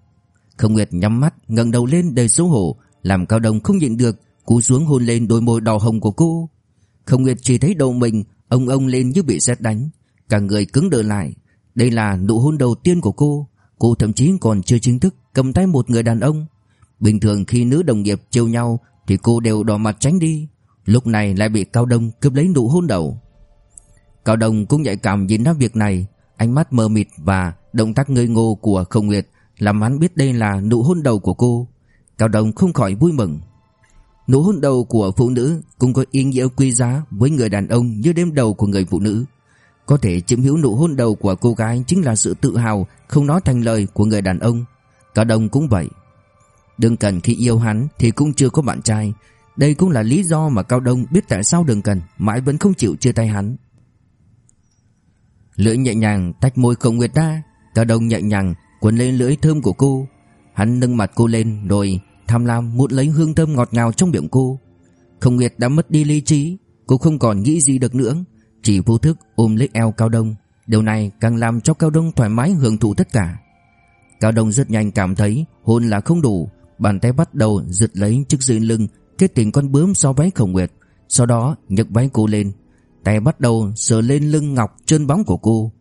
Speaker 1: Không Nguyệt nhắm mắt, ngẩng đầu lên đầy xấu hổ, Làm Cao Đông không nhịn được, Cú xuống hôn lên đôi môi đỏ hồng của cô. Không Nguyệt chỉ thấy đầu mình, Ông ông lên như bị sét đánh, Cả người cứng đờ lại. Đây là nụ hôn đầu tiên của cô Cô thậm chí còn chưa chính thức cầm tay một người đàn ông. Bình thường khi nữ đồng nghiệp trêu nhau Thì cô đều đỏ mặt tránh đi, Lúc này lại bị Cao Đông cướp lấy nụ hôn đầu. Cao Đông cũng nhạy cảm nhìn ra việc này, Ánh mắt mờ mịt và động tác ngây ngô của Không Nguyệt. Làm hắn biết đây là nụ hôn đầu của cô Cao Đông không khỏi vui mừng Nụ hôn đầu của phụ nữ cũng có ý nghĩa quý giá với người đàn ông như đêm đầu của người phụ nữ. Có thể chiếm hữu nụ hôn đầu của cô gái chính là sự tự hào không nói thành lời của người đàn ông. Cao đồng cũng vậy. Đừng Cần khi yêu hắn thì cũng chưa có bạn trai. Đây cũng là lý do mà Cao Đông biết tại sao Đừng Cần, mãi vẫn không chịu chia tay hắn. Lưỡi nhẹ nhàng tách môi không nguyệt ra. Cao Đông nhẹ nhàng quấn lên lưỡi thơm của cô. Hắn nâng mặt cô lên rồi tham lam muốn lấy hương thơm ngọt ngào trong miệng cô. Không Nguyệt đã mất đi lý trí, cô không còn nghĩ gì được nữa, chỉ vô thức ôm lấy eo Cao Đông. Điều này càng làm cho Cao Đông thoải mái hưởng thụ tất cả. Cao Đông rất nhanh cảm thấy hôn là không đủ, bàn tay bắt đầu giật lấy chiếc dưới lưng kết tình con bướm so váy Khổng Nguyệt, sau đó nhấc váy cô lên, tay bắt đầu sờ lên lưng ngọc trơn bóng của cô.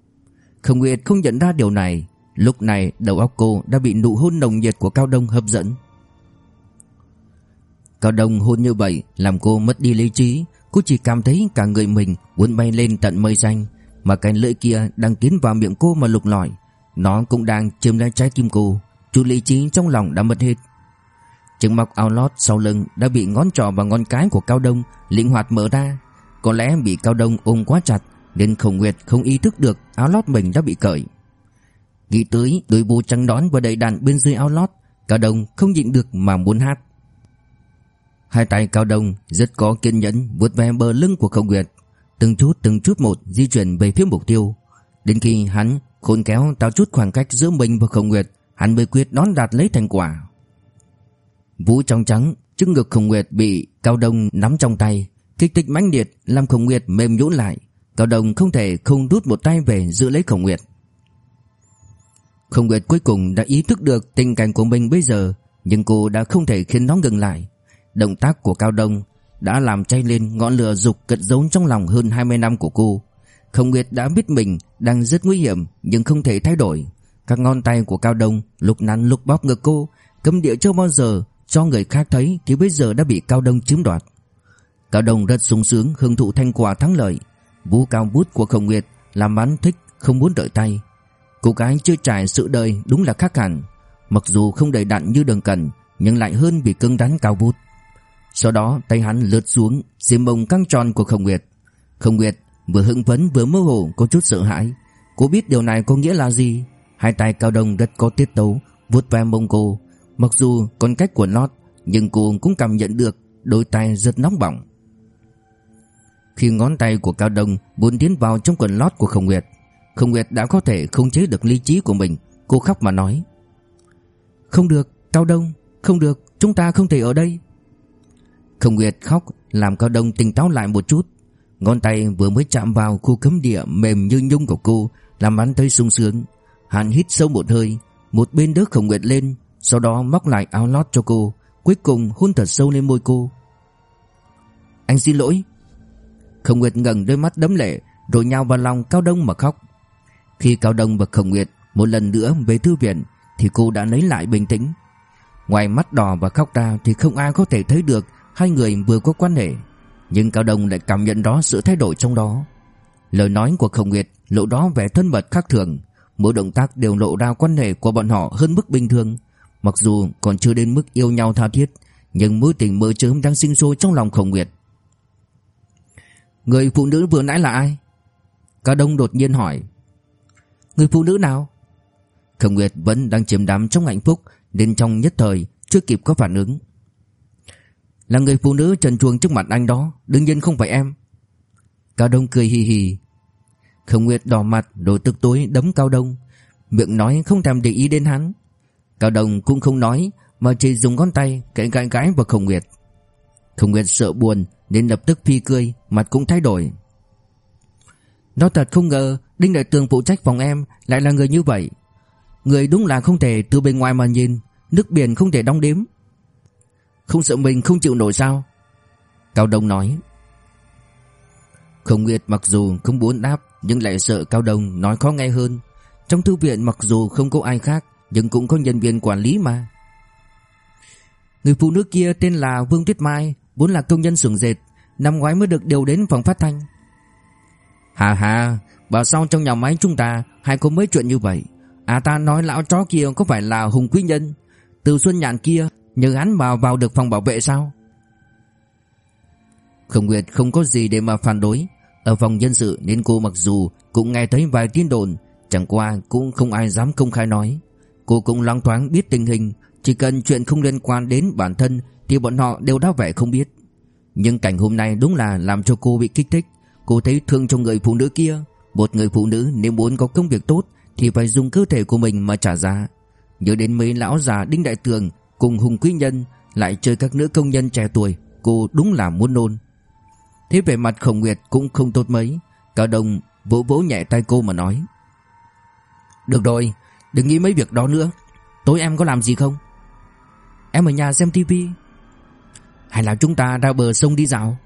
Speaker 1: Khổng Nguyệt không nhận ra điều này, lúc này đầu óc cô đã bị nụ hôn nồng nhiệt của Cao Đông hấp dẫn. Cao Đông hôn như vậy làm cô mất đi lý trí, cô chỉ cảm thấy cả người mình muốn bay lên tận mây xanh, mà cái lưỡi kia đang tiến vào miệng cô mà lục lọi, nó cũng đang chiếm lấy trái tim cô, Chú lý trí trong lòng đã mất hết. Chiếc móc áo lót sau lưng đã bị ngón trỏ và ngón cái của Cao Đông linh hoạt mở ra, có lẽ bị Cao Đông ôm quá chặt nên Khổng Nguyệt không ý thức được áo lót mình đã bị cởi. Nghĩ tới đôi bù trắng đón và đầy đàn bên dưới áo lót, Cao Đông không nhịn được mà muốn hát. Hai tay Cao Đông rất có kiên nhẫn vuốt ve bờ lưng của khổng Nguyệt, từng chút từng chút một di chuyển về phía mục tiêu. Đến khi hắn khôn kéo tạo chút khoảng cách giữa mình và khổng Nguyệt, hắn mới quyết đón đạt lấy thành quả. Vũ trong trắng, trước ngực khổng Nguyệt bị Cao Đông nắm trong tay, kích thích mãnh liệt làm khổng Nguyệt mềm nhũn lại, Cao Đông không thể không rút một tay về giữ lấy Khổng Nguyệt. Không Nguyệt cuối cùng đã ý thức được tình cảnh của mình bây giờ, nhưng cô đã không thể khiến nó ngừng lại. Động tác của Cao Đông đã làm cháy lên ngọn lửa dục cất giấu trong lòng hơn 20 năm của cô. Không Nguyệt đã biết mình đang rất nguy hiểm nhưng không thể thay đổi. Các ngón tay của Cao Đông lúc nắn lúc bóp ngực cô, cấm địa chưa bao giờ cho người khác thấy thì bây giờ đã bị Cao Đông chiếm đoạt. Cao Đông rất sung sướng hưởng thụ thành quả thắng lợi. Vũ cao bút của Không Nguyệt làm hắn thích không muốn đợi tay. Cô gái chưa trải sự đời đúng là khác hẳn. Mặc dù không đầy đặn như đường cần nhưng lại hơn vì cứng rắn cao bút. Sau đó tay hắn lướt xuống xiêm mông căng tròn của Khổng Nguyệt. Khổng Nguyệt vừa hưng phấn vừa mơ hồ có chút sợ hãi. Cô biết điều này có nghĩa là gì? Hai tay Cao Đông rất có tiết tấu vuốt ve mông cô. Mặc dù còn cách của lót nhưng cô cũng cảm nhận được đôi tay rất nóng bỏng. Khi ngón tay của Cao Đông muốn tiến vào trong quần lót của Khổng Nguyệt, không Nguyệt đã có thể khống chế được lý trí của mình, cô khóc mà nói: "Không được, Cao Đông, không được, chúng ta không thể ở đây." Không Nguyệt khóc làm Cao Đông tỉnh táo lại một chút, ngón tay vừa mới chạm vào khu cấm địa mềm như nhung của cô, làm hắn thấy sung sướng. Hắn hít sâu một hơi, một bên đỡ Không Nguyệt lên, sau đó móc lại áo lót cho cô, cuối cùng hôn thật sâu lên môi cô. "Anh xin lỗi." Không Nguyệt ngẩng đôi mắt đấm lệ, rồi nhào vào lòng Cao Đông mà khóc. Khi Cao Đông và Khổng Nguyệt một lần nữa về thư viện thì cô đã lấy lại bình tĩnh. Ngoài mắt đỏ và khóc ra thì không ai có thể thấy được hai người vừa có quan hệ, nhưng Cao Đông lại cảm nhận rõ sự thay đổi trong đó. Lời nói của Khổng Nguyệt lộ đó vẻ thân mật khác thường, mỗi động tác đều lộ ra quan hệ của bọn họ hơn mức bình thường, mặc dù còn chưa đến mức yêu nhau tha thiết, nhưng mối tình mơ chớm đang sinh sôi trong lòng Khổng Nguyệt. Người phụ nữ vừa nãy là ai? Cao Đông đột nhiên hỏi. Người phụ nữ nào? Khổng Nguyệt vẫn đang chiếm đắm trong hạnh phúc nên trong nhất thời chưa kịp có phản ứng. Là người phụ nữ trần truồng trước mặt anh đó, đương nhiên không phải em. Cao Đông cười hì hì. Khổng Nguyệt đỏ mặt đổ tức tối đấm Cao Đông, miệng nói không thèm để ý đến hắn. Cao Đông cũng không nói mà chỉ dùng ngón tay cạy gãi gãi vào Khổng Nguyệt. Khổng Nguyệt sợ buồn nên lập tức phi cười, mặt cũng thay đổi. Nó thật không ngờ Đinh Đại Tường phụ trách phòng em lại là người như vậy. Người đúng là không thể từ bên ngoài mà nhìn, nước biển không thể đong đếm. Không sợ mình không chịu nổi sao? Cao Đông nói. Không Nguyệt mặc dù không muốn đáp nhưng lại sợ Cao Đông nói khó nghe hơn. Trong thư viện mặc dù không có ai khác nhưng cũng có nhân viên quản lý mà. Người phụ nữ kia tên là Vương Tuyết Mai, vốn là công nhân xưởng dệt, năm ngoái mới được điều đến phòng phát thanh. Hà hà, bảo sao trong nhà máy chúng ta hay có mấy chuyện như vậy? À ta nói lão chó kia có phải là Hùng Quý Nhân, từ Xuân Nhạn kia nhờ hắn vào vào được phòng bảo vệ sao? Khổng Nguyệt không có gì để mà phản đối, ở phòng nhân sự nên cô mặc dù cũng nghe thấy vài tin đồn, chẳng qua cũng không ai dám công khai nói. Cô cũng loáng thoáng biết tình hình, chỉ cần chuyện không liên quan đến bản thân thì bọn họ đều đã vẻ không biết. Nhưng cảnh hôm nay đúng là làm cho cô bị kích thích. Cô thấy thương cho người phụ nữ kia. Một người phụ nữ nếu muốn có công việc tốt thì phải dùng cơ thể của mình mà trả giá. Nhớ đến mấy lão già Đinh Đại Tường cùng Hùng Quý Nhân lại chơi các nữ công nhân trẻ tuổi, cô đúng là muốn nôn. Thế về mặt Khổng Nguyệt cũng không tốt mấy. Cao Đông vỗ vỗ nhẹ tay cô mà nói. Được rồi, đừng nghĩ mấy việc đó nữa. Tối em có làm gì không? Em ở nhà xem tivi Hay là chúng ta ra bờ sông đi dạo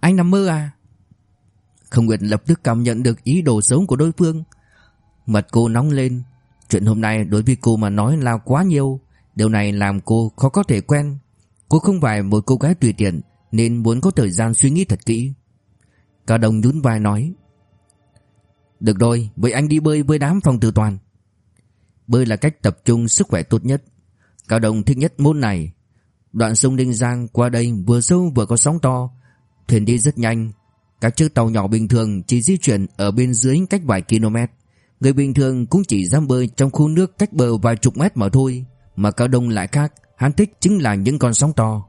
Speaker 1: Anh nằm mơ à không Nguyệt lập tức cảm nhận được ý đồ xấu của đối phương. Mặt cô nóng lên. Chuyện hôm nay đối với cô mà nói là quá nhiều. Điều này làm cô khó có thể quen. Cô không phải một cô gái tùy tiện Nên muốn có thời gian suy nghĩ thật kỹ. Cả đồng nhún vai nói Được rồi Vậy anh đi bơi với đám phòng tử toàn. Bơi là cách tập trung sức khỏe tốt nhất. Cao đồng thích nhất môn này. Đoạn sông ninh Giang qua đây vừa sâu vừa có sóng to, thuyền đi rất nhanh. Các chiếc tàu nhỏ bình thường chỉ di chuyển ở bên dưới cách vài km. Người bình thường cũng chỉ dám bơi trong khu nước cách bờ vài chục mét mà thôi. Mà Cao Đông lại khác, hắn thích chính là những con sóng to.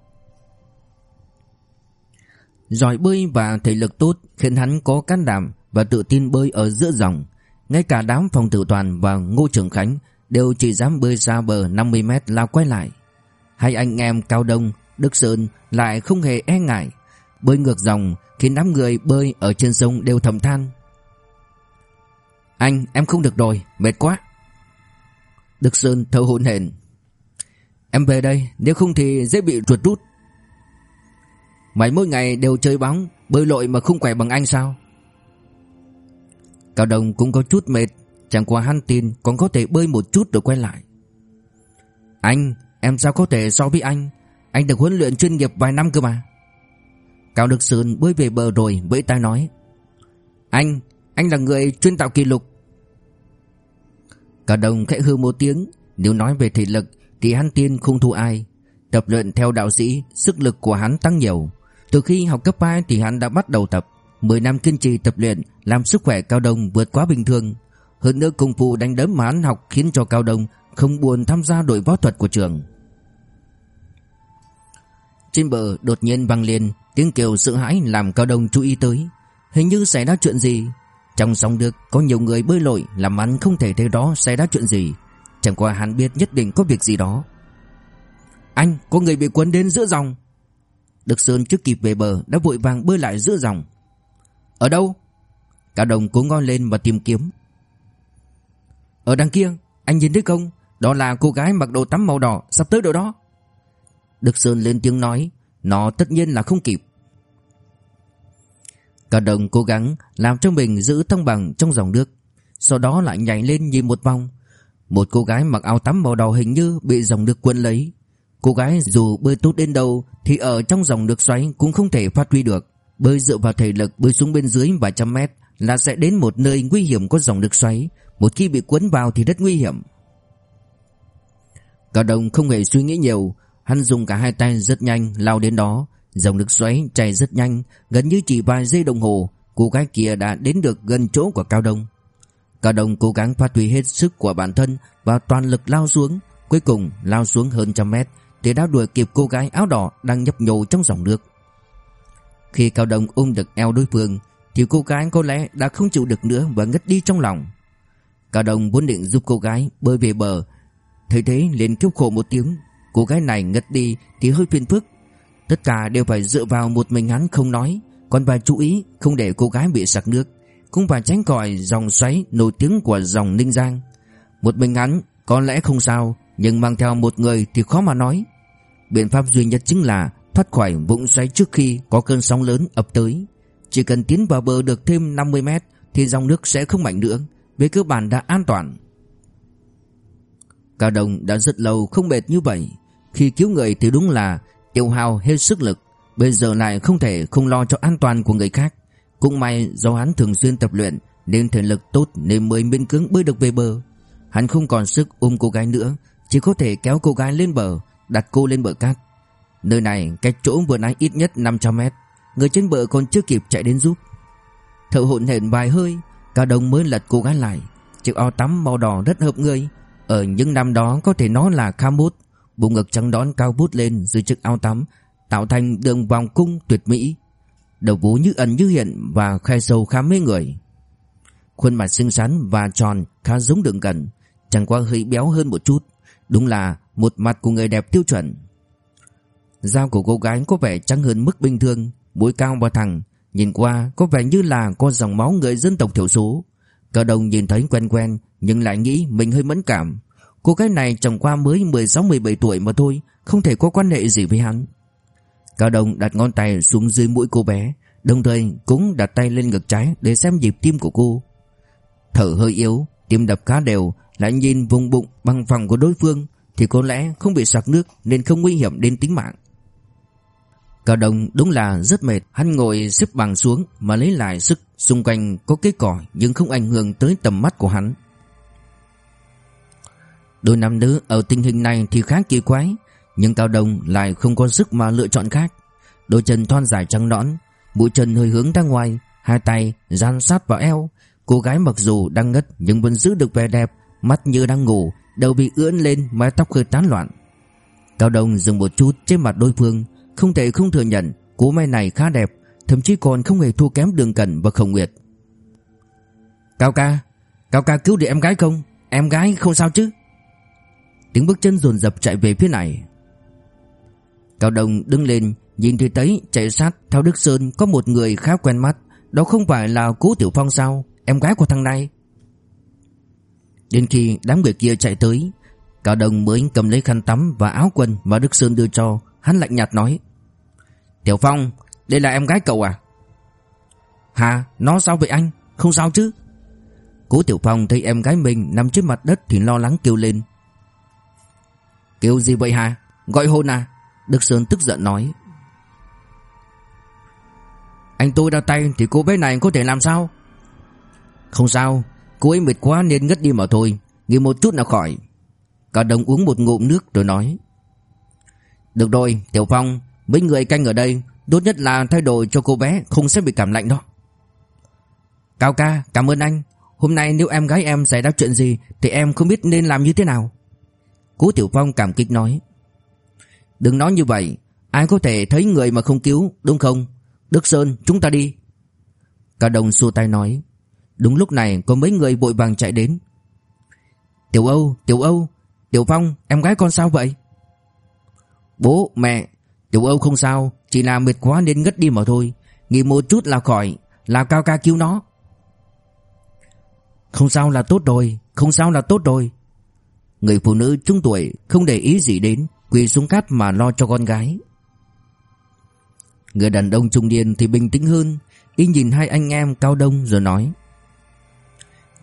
Speaker 1: Giỏi bơi và thể lực tốt khiến hắn có can đảm và tự tin bơi ở giữa dòng. Ngay cả đám phòng tử toàn và Ngô Trường Khánh đều chỉ dám bơi ra bờ 50 mét là quay lại. Hai anh em Cao Đông, Đức Sơn lại không hề e ngại bơi ngược dòng khiến đám người bơi ở trên sông đều thầm than. Anh, em không được rồi, mệt quá. Đức Sơn thở hổn hển. Em về đây, nếu không thì dễ bị ruột rút. Mày mỗi ngày đều chơi bóng, bơi lội mà không khỏe bằng anh sao? Cao đồng cũng có chút mệt, chẳng qua hắn tin còn có thể bơi một chút rồi quay lại. Anh, em sao có thể so với anh? Anh được huấn luyện chuyên nghiệp vài năm cơ mà. Cao Đức Sơn bơi về bờ rồi vẫy tay nói. Anh, anh là người chuyên tạo kỷ lục. Cao Đông khẽ hư một tiếng, nếu nói về thể lực thì hắn tiên không thua ai. Tập luyện theo đạo sĩ, sức lực của hắn tăng nhiều. Từ khi học cấp 2 thì hắn đã bắt đầu tập. 10 năm kiên trì tập luyện làm sức khỏe Cao Đông vượt quá bình thường. Hơn nữa công phu đánh đấm mà hắn học khiến cho Cao Đông không buồn tham gia đội võ thuật của trường. Trên bờ đột nhiên vang lên tiếng kêu sợ hãi làm Cao Đông chú ý tới. Hình như xảy ra chuyện gì. Trong sóng nước có nhiều người bơi lội làm hắn không thể thấy đó xảy ra chuyện gì. Chẳng qua hắn biết nhất định có việc gì đó. Anh, có người bị cuốn đến giữa dòng. Đức Sơn trước kịp về bờ đã vội vàng bơi lại giữa dòng. Ở đâu? Cao Đông cố ngó lên và tìm kiếm. Ở đằng kia, anh nhìn thấy không? Đó là cô gái mặc đồ tắm màu đỏ sắp tới đâu đó. Đức Sơn lên tiếng nói, nó tất nhiên là không kịp. Cả đồng cố gắng làm cho mình giữ thăng bằng trong dòng nước, sau đó lại nhảy lên nhìn một vòng. Một cô gái mặc áo tắm màu đỏ hình như bị dòng nước quân lấy. Cô gái dù bơi tốt đến đâu thì ở trong dòng nước xoáy cũng không thể phát huy được. Bơi dựa vào thể lực bơi xuống bên dưới vài trăm mét là sẽ đến một nơi nguy hiểm có dòng nước xoáy. Một khi bị cuốn vào thì rất nguy hiểm. Cả đồng không hề suy nghĩ nhiều, hắn dùng cả hai tay rất nhanh lao đến đó, dòng nước xoáy chảy rất nhanh, gần như chỉ vài giây đồng hồ, cô gái kia đã đến được gần chỗ của Cao Đông. Cao Đông cố gắng phát huy hết sức của bản thân và toàn lực lao xuống, cuối cùng lao xuống hơn trăm mét để đã đuổi kịp cô gái áo đỏ đang nhấp nhô trong dòng nước. Khi Cao Đông ôm được eo đối phương thì cô gái có lẽ đã không chịu được nữa và ngất đi trong lòng. Cao Đông vốn định giúp cô gái bơi về bờ Thấy thế liền kêu khổ một tiếng Cô gái này ngất đi thì hơi phiền phức. Tất cả đều phải dựa vào một mình hắn không nói. Còn phải chú ý không để cô gái bị sặc nước. Cũng phải tránh khỏi dòng xoáy nổi tiếng của dòng Ninh Giang. Một mình hắn có lẽ không sao, Nhưng mang theo một người thì khó mà nói. Biện pháp duy nhất chính là thoát khỏi vũng xoáy trước khi có cơn sóng lớn ập tới. Chỉ cần tiến vào bờ được thêm 50 mét Thì dòng nước sẽ không mạnh nữa. Về cơ bản đã an toàn. Cao đồng đã rất lâu không mệt như vậy. Khi cứu người thì đúng là tiêu hao hết sức lực, Bây giờ lại không thể không lo cho an toàn của người khác. Cũng may do hắn thường xuyên tập luyện Nên thể lực tốt nên mới miễn cưỡng bơi được về bờ. Hắn không còn sức ôm cô gái nữa, Chỉ có thể kéo cô gái lên bờ, Đặt cô lên bờ cát. Nơi này cách chỗ vừa nãy ít nhất 500 mét, Người trên bờ còn chưa kịp chạy đến giúp. Thở hổn hển vài hơi Cao Đông mới lật cô gái lại, Chiếc áo tắm màu đỏ rất hợp người. Ở những năm đó có thể nói là Khamut Bụng ngực trắng đón cao bút lên dưới chiếc áo tắm, Tạo thành đường vòng cung tuyệt mỹ. Đầu vú như ẩn như hiện Và khai sâu khá mê người. Khuôn mặt xinh xắn và tròn Khá giống đường cần Chẳng qua hơi béo hơn một chút, Đúng là một mặt của người đẹp tiêu chuẩn. Dao của cô gái có vẻ trắng hơn mức bình thường, Mũi cao và thẳng, Nhìn qua có vẻ như là có dòng máu người dân tộc thiểu số. Cao đồng nhìn thấy quen quen, nhưng lại nghĩ mình hơi mẫn cảm. Cô gái này chẳng qua mới 16-17 tuổi mà thôi, không thể có quan hệ gì với hắn. Cao Đông đặt ngón tay xuống dưới mũi cô bé, đồng thời cũng đặt tay lên ngực trái để xem nhịp tim của cô. Thở hơi yếu, tim đập khá đều, lại nhìn vùng bụng bằng phẳng của đối phương thì có lẽ không bị sạc nước nên không nguy hiểm đến tính mạng. Cao Đông đúng là rất mệt, hắn ngồi xếp bằng xuống mà lấy lại sức, xung quanh có cây cỏ nhưng không ảnh hưởng tới tầm mắt của hắn. Đôi nam nữ ở tình hình này thì khá kỳ quái, nhưng Cao Đông lại không có sức mà lựa chọn khác. Đôi chân thon dài trắng nõn, mũi chân hơi hướng ra ngoài, hai tay gian sát vào eo. Cô gái mặc dù đang ngất nhưng vẫn giữ được vẻ đẹp, mắt như đang ngủ, đầu bị ưỡn lên, mái tóc hơi tán loạn. Cao Đông dừng một chút trên mặt đối phương, không thể không thừa nhận cô mai này khá đẹp, thậm chí còn không hề thua kém Đường Cẩn và Khổng Nguyệt. Cao ca, Cao ca cứu được em gái không? Em gái không sao chứ? Tiếng bước chân dồn dập chạy về phía này. Cao Đông đứng lên, Nhìn thấy thấy chạy sát theo Đức Sơn có một người khá quen mắt. Đó không phải là Cố Tiểu Phong sao? Em gái của thằng này. Đến khi đám người kia chạy tới Cao Đông mới cầm lấy khăn tắm và áo quần mà Đức Sơn đưa cho. Hắn lạnh nhạt nói Tiểu Phong đây là em gái cậu à? Hà nó sao vậy anh? Không sao chứ? Cố Tiểu Phong thấy em gái mình nằm trên mặt đất Thì lo lắng kêu lên. Kêu gì vậy Hà Gọi hôn à? Đức Sơn tức giận nói. Anh tôi ra tay thì cô bé này có thể làm sao? Không sao, Cô ấy mệt quá nên ngất đi mà thôi. Nghỉ một chút là khỏi. Cả đồng uống một ngụm nước rồi nói. Được rồi, Tiểu Phong, Mấy người canh ở đây, Tốt nhất là thay đổi cho cô bé Không sẽ bị cảm lạnh đó. Cao ca, cảm ơn anh. Hôm nay nếu em gái em xảy ra chuyện gì Thì em không biết nên làm như thế nào. Cố Tiểu Phong cảm kích nói. Đừng nói như vậy, Ai có thể thấy người mà không cứu, Đúng không? Đức Sơn, chúng ta đi. Cả đồng xua tay nói. Đúng lúc này, có mấy người vội vàng chạy đến. Tiểu Âu Tiểu Âu, Tiểu Phong, em gái con sao vậy? Bố, mẹ, Tiểu Âu không sao, Chỉ là mệt quá nên ngất đi mà thôi. Nghỉ một chút là khỏi, Là cao ca cứu nó. Không sao là tốt rồi, Không sao là tốt rồi. Người phụ nữ trung tuổi không để ý gì đến, Quỳ xuống cát mà lo cho con gái. Người đàn ông trung niên thì bình tĩnh hơn, Y nhìn hai anh em cao đông rồi nói.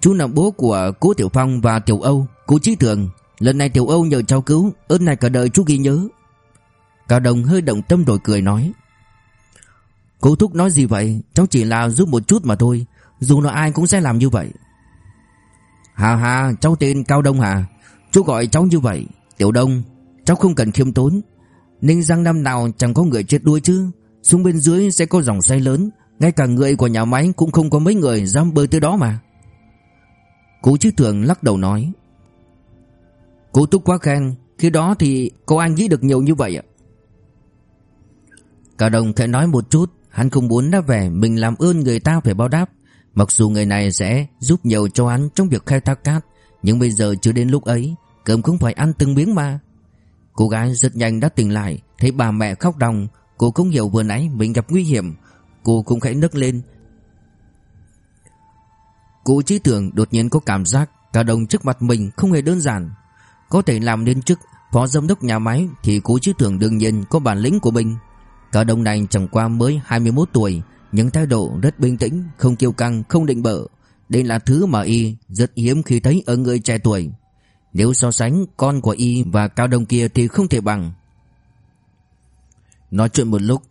Speaker 1: Chú là bố của cố Tiểu Phong và Tiểu Âu, Cố Chí Thường. Lần này Tiểu Âu nhờ cháu cứu, Ơn này cả đời chú ghi nhớ. Cao Đông hơi động tâm rồi cười nói. Cô Thúc nói gì vậy? Cháu chỉ là giúp một chút mà thôi, Dù là ai cũng sẽ làm như vậy. Hà hà cháu tên Cao Đông hà Chú gọi cháu như vậy, Tiểu Đông, Cháu không cần khiêm tốn. Ninh Giang năm nào chẳng có người chết đuối chứ. Xuống bên dưới sẽ có dòng say lớn, Ngay cả người của nhà máy cũng không có mấy người dám bơi tới đó mà. Cố chứ thường lắc đầu nói, Cố Túc quá khen, Khi đó thì cô anh nghĩ được nhiều như vậy ạ? Cả đồng khẽ nói một chút, Hắn không muốn đáp về, Mình làm ơn người ta phải báo đáp. Mặc dù người này sẽ giúp nhiều cho hắn Trong việc khai thác cát, Nhưng bây giờ chưa đến lúc ấy Cơm cũng phải ăn từng miếng mà. Cô gái rất nhanh đã tỉnh lại Thấy bà mẹ khóc đồng Cô cũng hiểu vừa nãy mình gặp nguy hiểm. Cô cũng khẽ nức lên. Cô trí tưởng đột nhiên có cảm giác Cả đồng trước mặt mình không hề đơn giản. Có thể làm nên chức Phó giám đốc nhà máy Thì cô trí tưởng đương nhiên có bản lĩnh của mình. Cả đồng này chẳng qua mới 21 tuổi Nhưng thái độ rất bình tĩnh Không kiêu căng, không định bợ. Đây là thứ mà y rất hiếm khi thấy ở người trẻ tuổi. Nếu so sánh con của y và cao đông kia Thì không thể bằng Nói chuyện một lúc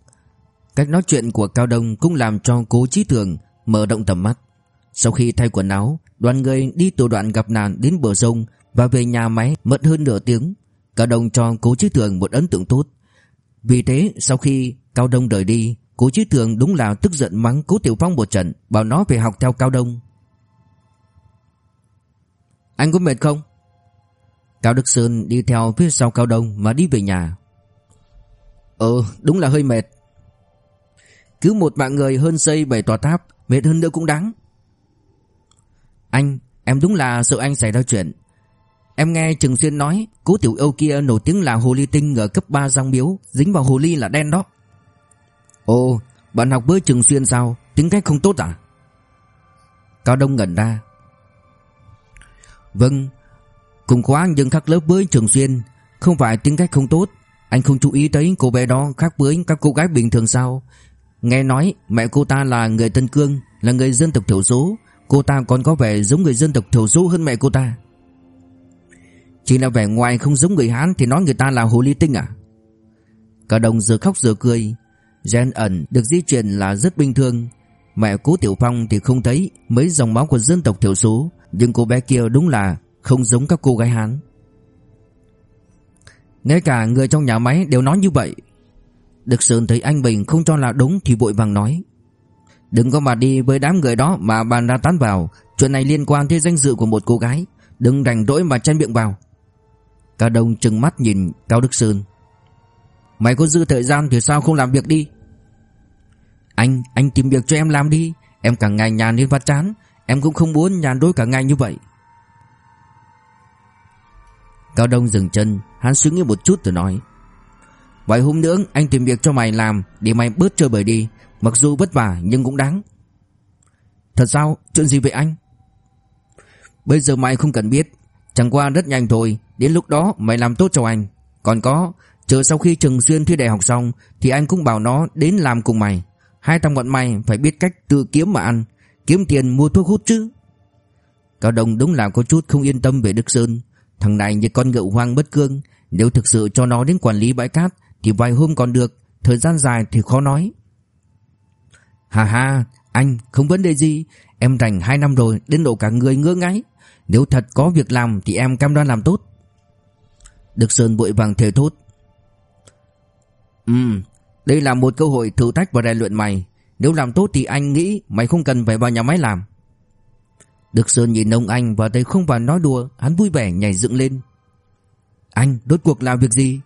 Speaker 1: Cách nói chuyện của Cao Đông cũng làm cho cố trí thường mở động tầm mắt. Sau khi thay quần áo, đoàn người đi từ đoạn gặp nạn đến bờ sông và về nhà máy mất hơn nửa tiếng. Cao Đông cho cố trí thường một ấn tượng tốt. Vì thế sau khi Cao Đông rời đi, cố trí thường đúng là tức giận mắng cố Tiểu Phong một trận, bảo nó về học theo Cao Đông. Anh có mệt không? Cao Đức Sơn đi theo phía sau Cao Đông mà đi về nhà. Ừ, đúng là hơi mệt. Cứ một mạng người hơn xây bảy tòa tháp, mệt hơn nữa cũng đáng. Anh, em đúng là sợ anh xảy ra chuyện. Em nghe Trừng Xuyên nói, cố tiểu Âu kia nổi tiếng là hồ ly tinh ở cấp 3 giang miếu, dính vào hồ ly là đen đó. Ồ, bạn học với Trừng Xuyên sao, tính cách không tốt à? Cao Đông ngẩn ra. Vâng, cùng khóa nhưng khác lớp với Trường Xuyên, không phải tính cách không tốt, anh không chú ý thấy cô bé đó khác với các cô gái bình thường sao? Nghe nói mẹ cô ta là người Tân Cương, là người dân tộc thiểu số, cô ta còn có vẻ giống người dân tộc thiểu số hơn mẹ cô ta. Chỉ là vẻ ngoài không giống người Hán thì nói người ta là hồ ly tinh à? Cả đồng giờ khóc giờ cười, gen ẩn được di chuyển là rất bình thường. Mẹ cố Tiểu Phong thì không thấy mấy dòng máu của dân tộc thiểu số, nhưng cô bé kia đúng là không giống các cô gái Hán. Ngay cả người trong nhà máy đều nói như vậy. Đức Sơn thấy anh Bình không cho là đúng thì vội vàng nói. Đừng có mà đi với đám người đó mà bàn ra tán vào. Chuyện này liên quan tới danh dự của một cô gái. Đừng rảnh rỗi mà chen miệng vào. Cao Đông trừng mắt nhìn Cao Đức Sơn. Mày có dư thời gian thì sao không làm việc đi? Anh, anh tìm việc cho em làm đi. Em cả ngày nhàn nên phát chán. Em cũng không muốn nhàn đối cả ngày như vậy. Cao Đông dừng chân, Hắn suy nghĩ một chút rồi nói. Vài hôm nữa anh tìm việc cho mày làm, Để mày bớt chơi bời đi, Mặc dù vất vả nhưng cũng đáng. Thật sao? Chuyện gì vậy anh? Bây giờ mày không cần biết, Chẳng qua rất nhanh thôi, Đến lúc đó mày làm tốt cho anh. Còn có, Chờ sau khi Trường Xuyên thi đại học xong, Thì anh cũng bảo nó đến làm cùng mày. Hai thằng bọn mày phải biết cách tự kiếm mà ăn, Kiếm tiền mua thuốc hút chứ. Cao Đông đúng là có chút không yên tâm về Đức Sơn. Thằng này như con ngựa hoang bất cương. Nếu thực sự cho nó đến quản lý bãi cát, Thì vài hôm còn được. Thời gian dài thì khó nói. Hà hà Anh, không vấn đề gì. Em rảnh 2 năm rồi, Đến độ cả người ngơ ngáy. Nếu thật có việc làm, thì em cam đoan làm tốt. Đức Sơn bội vàng thề thốt. Ừm, Đây là một cơ hội thử thách và rèn luyện mày. Nếu làm tốt thì anh nghĩ Mày không cần phải vào nhà máy làm. Đức Sơn nhìn ông anh và thấy không phải nói đùa, Hắn vui vẻ nhảy dựng lên. Anh đốt cuộc làm việc gì?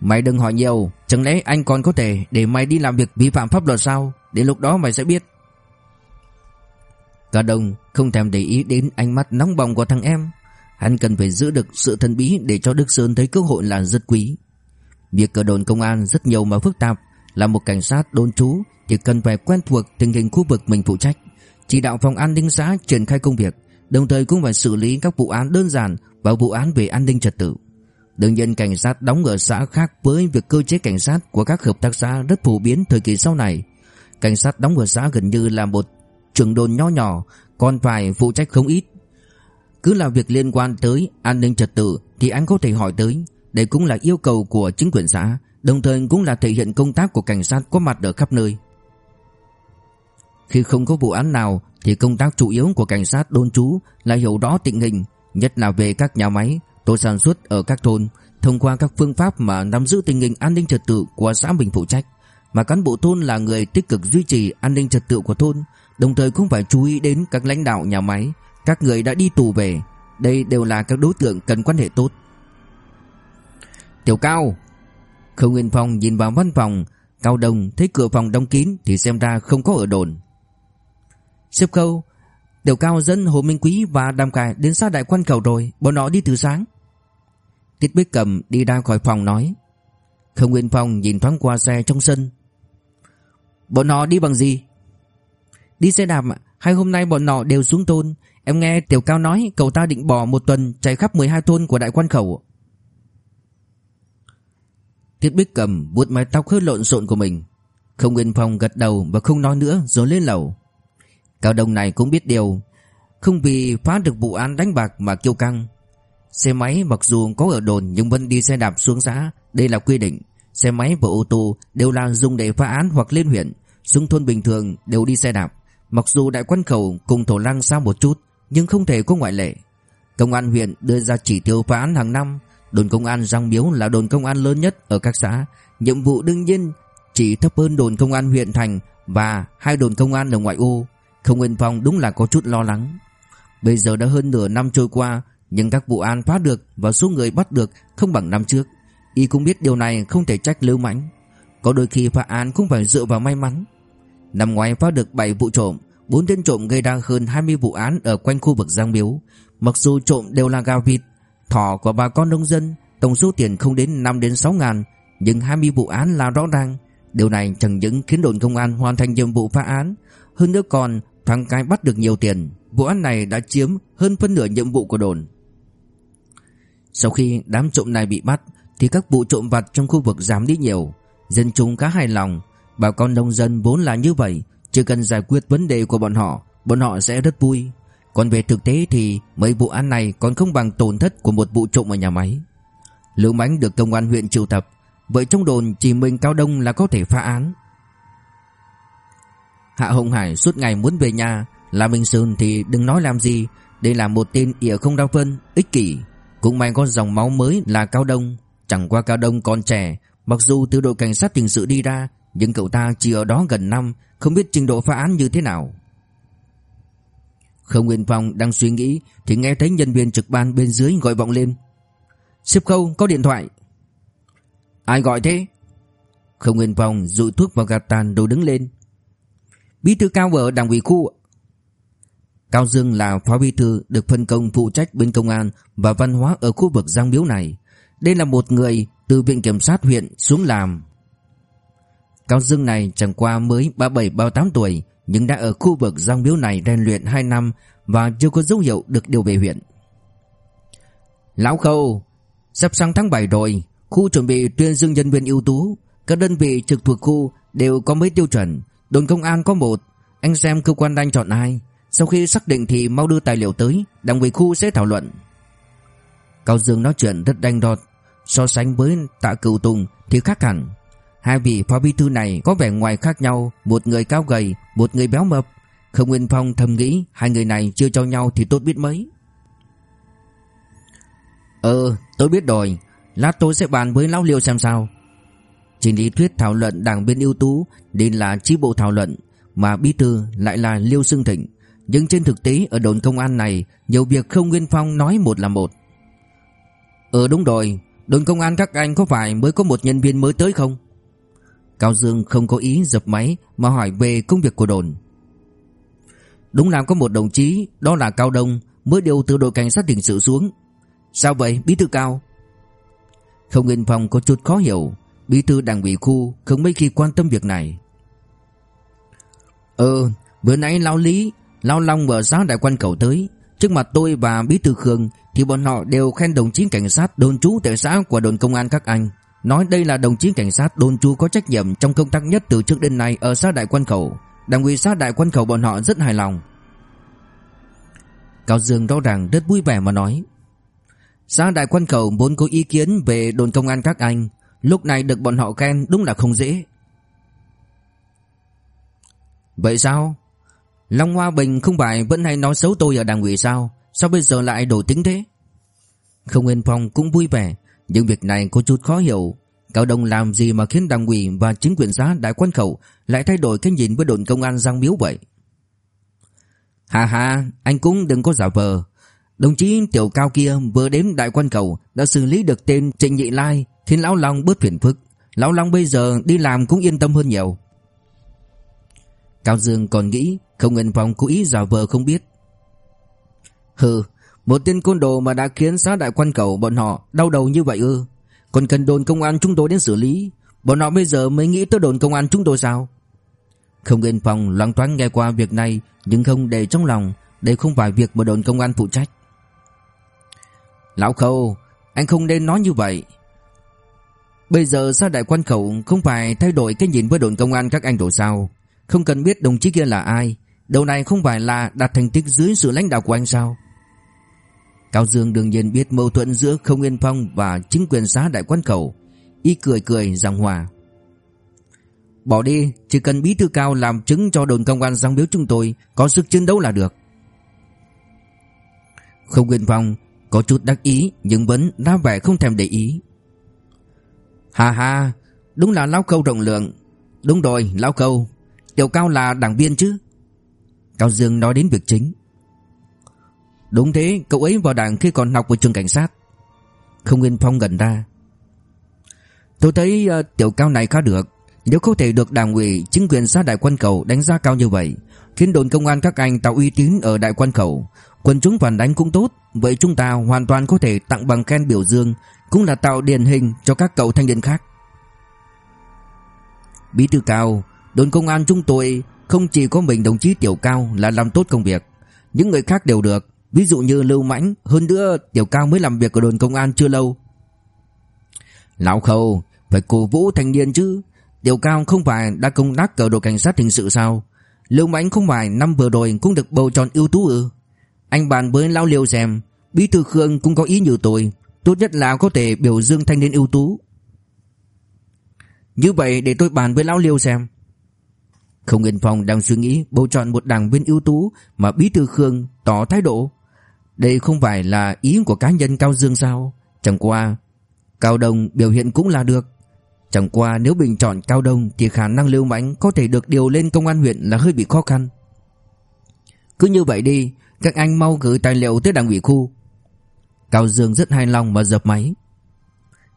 Speaker 1: Mày đừng hỏi nhiều, Chẳng lẽ anh còn có thể để mày đi làm việc vi phạm pháp luật sao? Đến lúc đó mày sẽ biết. Cả đồng không thèm để ý đến ánh mắt nóng bỏng của thằng em. Hắn cần phải giữ được sự thần bí Để cho Đức Sơn thấy cơ hội là rất quý. Việc cờ đồn công an rất nhiều mà phức tạp, Là một cảnh sát đồn trú Thì cần phải quen thuộc tình hình khu vực mình phụ trách. Chỉ đạo phòng an ninh xã triển khai công việc Đồng thời cũng phải xử lý các vụ án đơn giản Và vụ án về an ninh trật tự Đương nhiên cảnh sát đóng ở xã khác với việc cơ chế cảnh sát của các hợp tác xã rất phổ biến thời kỳ sau này. Cảnh sát đóng ở xã gần như là một trường đồn nho nhỏ, còn phải phụ trách không ít. Cứ là việc liên quan tới an ninh trật tự thì anh có thể hỏi tới. Đây cũng là yêu cầu của chính quyền xã, đồng thời cũng là thể hiện công tác của cảnh sát có mặt ở khắp nơi. Khi không có vụ án nào thì công tác chủ yếu của cảnh sát đôn trú là hiểu rõ tình hình, nhất là về các nhà máy, tổ sản xuất ở các thôn thông qua các phương pháp mà nắm giữ tình hình an ninh trật tự của xã mình phụ trách, mà cán bộ thôn là người tích cực duy trì an ninh trật tự của thôn, đồng thời cũng phải chú ý đến các lãnh đạo nhà máy, các người đã đi tù về, đây đều là các đối tượng cần quan hệ tốt. Tiểu Cao, khâu Nguyên Phong nhìn vào văn phòng, Cao Đông thấy cửa phòng đóng kín thì xem ra không có ở đồn xếp Khâu, Tiểu Cao dẫn Hồ Minh Quý và Đàm Cải đến xa đại quan cầu rồi, bọn họ đi từ sáng. Tiết Bích Cầm đi ra khỏi phòng nói Không Nguyên Phong nhìn thoáng qua xe trong sân. Bọn họ đi bằng gì? Đi xe đạp Hai hôm nay bọn họ đều xuống thôn. Em nghe Tiểu Cao nói cậu ta định bỏ một tuần chạy khắp 12 thôn của đại quan khẩu Tiết Bích Cầm vuốt mái tóc hơi lộn xộn của mình. Không Nguyên Phong gật đầu và không nói nữa rồi lên lầu. Cao Đông này cũng biết điều Không vì phá được vụ án đánh bạc mà kiêu căng Xe máy mặc dù có ở đồn nhưng vẫn đi xe đạp xuống xã, đây là quy định. Xe máy và ô tô đều là dùng để phá án hoặc lên huyện, xuống thôn bình thường đều đi xe đạp. Mặc dù đại quan khẩu cùng thổ lăng xa một chút, nhưng không thể có ngoại lệ. Công an huyện đưa ra chỉ tiêu phá án hàng năm, đồn công an Giang Miếu là đồn công an lớn nhất ở các xã. Nhiệm vụ đương nhiên chỉ thấp hơn đồn công an huyện thành và hai đồn công an ở ngoại ô. Không Nguyên Phong đúng là có chút lo lắng. Bây giờ đã hơn nửa năm trôi qua, nhưng các vụ án phá được và số người bắt được không bằng năm trước. Y cũng biết điều này không thể trách Lưu Mãnh. Có đôi khi phá án cũng phải dựa vào may mắn. Năm ngoái phá được 7 vụ trộm, 4 tên trộm gây ra hơn 20 vụ án ở quanh khu vực Giang Miếu. Mặc dù trộm đều là gà vịt, thỏ của bà con nông dân, tổng số tiền không đến 5 đến 6 ngàn, nhưng 20 vụ án là rõ ràng. Điều này chẳng những khiến đồn công an hoàn thành nhiệm vụ phá án, hơn nữa còn thoáng cái bắt được nhiều tiền. Vụ án này đã chiếm hơn phân nửa nhiệm vụ của đồn. Sau khi đám trộm này bị bắt, Thì các vụ trộm vặt trong khu vực giảm đi nhiều Dân chúng khá hài lòng Bà con nông dân vốn là như vậy, Chỉ cần giải quyết vấn đề của bọn họ Bọn họ sẽ rất vui Còn về thực tế thì mấy vụ án này Còn không bằng tổn thất của một vụ trộm ở nhà máy Lưu Mánh được công an huyện triệu tập, Vậy trong đồn chỉ mình Cao Đông là có thể phá án Hạ Hồng Hải suốt ngày muốn về nhà. Là Minh Sơn thì đừng nói làm gì. Đây là một tên ỉa không đau phân, Ích kỷ. Cũng may có dòng máu mới là Cao Đông. Chẳng qua Cao Đông còn trẻ. Mặc dù từ đội cảnh sát hình sự đi ra, Nhưng cậu ta chỉ ở đó gần năm, Không biết trình độ phá án như thế nào. Khâu Nguyên Phong đang suy nghĩ, Thì nghe thấy nhân viên trực ban bên dưới gọi vọng lên. Xếp Khâu, có điện thoại. Ai gọi thế? Khâu Nguyên Phong rụi thuốc vào gạt tàn rồi đứng lên. Bí thư cao ở đảng ủy khu. Cao Dương là phó bí thư được phân công phụ trách bên công an và văn hóa ở khu vực Giang Biếu này. Đây là một người Từ viện kiểm sát huyện xuống làm. Cao Dương này chẳng qua mới 37-38 tuổi, Nhưng đã ở khu vực giang biếu này rèn luyện 2 năm Và chưa có dấu hiệu được điều về huyện. Lão Khâu, Sắp sang tháng 7 rồi, Khu chuẩn bị tuyên dương nhân viên ưu tú. Các đơn vị trực thuộc khu đều có mấy tiêu chuẩn. Đồn công an có một. Anh xem cơ quan đang chọn ai. Sau khi xác định thì mau đưa tài liệu tới. Đảng ủy khu sẽ thảo luận. Cao Dương nói chuyện rất đanh đọt. So sánh với tạ cửu tùng thì khác hẳn. Hai vị phó bí thư này có vẻ ngoài khác nhau. Một người cao gầy, Một người béo mập. Không Nguyên Phong thầm nghĩ Hai người này chưa cho nhau thì tốt biết mấy. Ờ tôi biết rồi. Lát tôi sẽ bàn với Lão Liêu xem sao. Trên lý thuyết thảo luận đảng viên ưu tú, Nên là chi bộ thảo luận, Mà bí thư lại là Liêu xương Thịnh. Nhưng trên thực tế, ở đồn công an này, Nhiều việc không Nguyên Phong nói một là một. Ờ đúng rồi, Đồn công an các anh có phải mới có một nhân viên mới tới không? Cao Dương không có ý dập máy, Mà hỏi về công việc của đồn. Đúng là có một đồng chí, Đó là Cao Đông, Mới điều từ đội cảnh sát hình sự xuống. Sao vậy, bí thư Cao? Không Nguyên Phong có chút khó hiểu. Bí thư đảng ủy khu không mấy khi quan tâm việc này. Ờ Bữa nãy Lão Lý, Lão Long ở xã đại quan cầu tới. Trước mặt tôi và bí thư Khương Thì bọn họ đều khen đồng chí cảnh sát, đồn trú tại xã của đồn công an các anh. Nói đây là đồng chí cảnh sát, đồn trú có trách nhiệm Trong công tác nhất từ trước đến nay Ở xã đại quan khẩu Đảng ủy xã đại quan khẩu bọn họ rất hài lòng. Cao Dương rõ ràng rất vui vẻ mà nói. Xã đại quan khẩu muốn có ý kiến Về đồn công an các anh. Lúc này được bọn họ khen đúng là không dễ. Vậy sao? Long Hoa Bình không phải vẫn hay nói xấu tôi ở đảng ủy sao? Sao bây giờ lại đổi tính thế? Không Nguyên Phong cũng vui vẻ. Nhưng việc này có chút khó hiểu. Cao Đông làm gì mà khiến đảng ủy và chính quyền xã đại quan khẩu Lại thay đổi cái nhìn với đồn công an Giang Miếu vậy? Hà hà, Anh cũng đừng có giả vờ. Đồng chí tiểu cao kia vừa đến đại quan cầu Đã xử lý được tên Trịnh Nhị Lai. Khiến Lão Long bớt phiền phức. Lão Long bây giờ đi làm cũng yên tâm hơn nhiều. Cao Dương còn nghĩ, Không Nguyên Phong cố ý giả vờ không biết. Hừ, Một tên côn đồ mà đã khiến xã đại quan cầu Bọn họ đau đầu như vậy ư? Còn cần đồn công an chúng tôi đến xử lý? Bọn họ bây giờ mới nghĩ tới đồn công an chúng tôi sao? Không Nguyên Phong loáng thoáng nghe qua việc này, Nhưng không để trong lòng, Đây không phải việc mà đồn công an phụ trách. Lão Khâu, Anh không nên nói như vậy. Bây giờ sao đại quan khẩu Không phải thay đổi cái nhìn với đồn công an các anh rồi sao? Không cần biết đồng chí kia là ai. Đầu này không phải là đạt thành tích dưới sự lãnh đạo của anh sao? Cao Dương đương nhiên biết mâu thuẫn giữa Không Yên Phong và chính quyền xã Đại Quan Khẩu. Y cười cười giảng hòa. Bỏ đi, Chỉ cần bí thư cao làm chứng cho đồn công an giang biếu chúng tôi, Có sức chiến đấu là được. Không Yên Phong Có chút đắc ý, Nhưng vẫn đa vẻ không thèm để ý. Hà hà Đúng là lão câu rộng lượng. Đúng rồi lão câu Tiểu Cao là đảng viên chứ? Cao Dương nói đến việc chính. Đúng thế Cậu ấy vào đảng khi còn học ở trường cảnh sát. Không Nguyên Phong gần ra. Tôi thấy uh, Tiểu Cao này khá được. Nếu có thể được đảng ủy Chính quyền xã Đại Quan cầu đánh giá cao như vậy Khiến đồn công an các anh tạo uy tín ở Đại Quan cầu. Quân chúng phản đánh cũng tốt Vậy chúng ta hoàn toàn có thể tặng bằng khen biểu dương Cũng là tạo điển hình cho các cậu thanh niên khác Bí thư cao Đồn công an chúng tôi không chỉ có mình đồng chí Tiểu Cao là làm tốt công việc, những người khác đều được, ví dụ như Lưu Mãnh, hơn nữa Tiểu Cao mới làm việc ở đồn công an chưa lâu. Lão Khâu, phải cổ vũ thanh niên chứ, Tiểu Cao không phải đã công tác ở đội cảnh sát hình sự sao? Lưu Mãnh không phải năm vừa rồi cũng được bầu chọn ưu tú ư? Anh bàn với Lão Liêu xem, Bí thư Khương cũng có ý như tôi, tốt nhất là có thể biểu dương thanh niên ưu tú. Như vậy để tôi bàn với Lão Liêu xem. Không Yên Phong đang suy nghĩ bầu chọn một đảng viên ưu tú mà Bí thư Khương tỏ thái độ. Đây không phải là ý của cá nhân Cao Dương sao? Chẳng qua, Cao Đông biểu hiện cũng là được. Chẳng qua nếu bình chọn Cao Đông thì khả năng lưu mãnh có thể được điều lên công an huyện là hơi bị khó khăn. Cứ như vậy đi, các anh mau gửi tài liệu tới đảng ủy khu. Cao Dương rất hài lòng mà dập máy.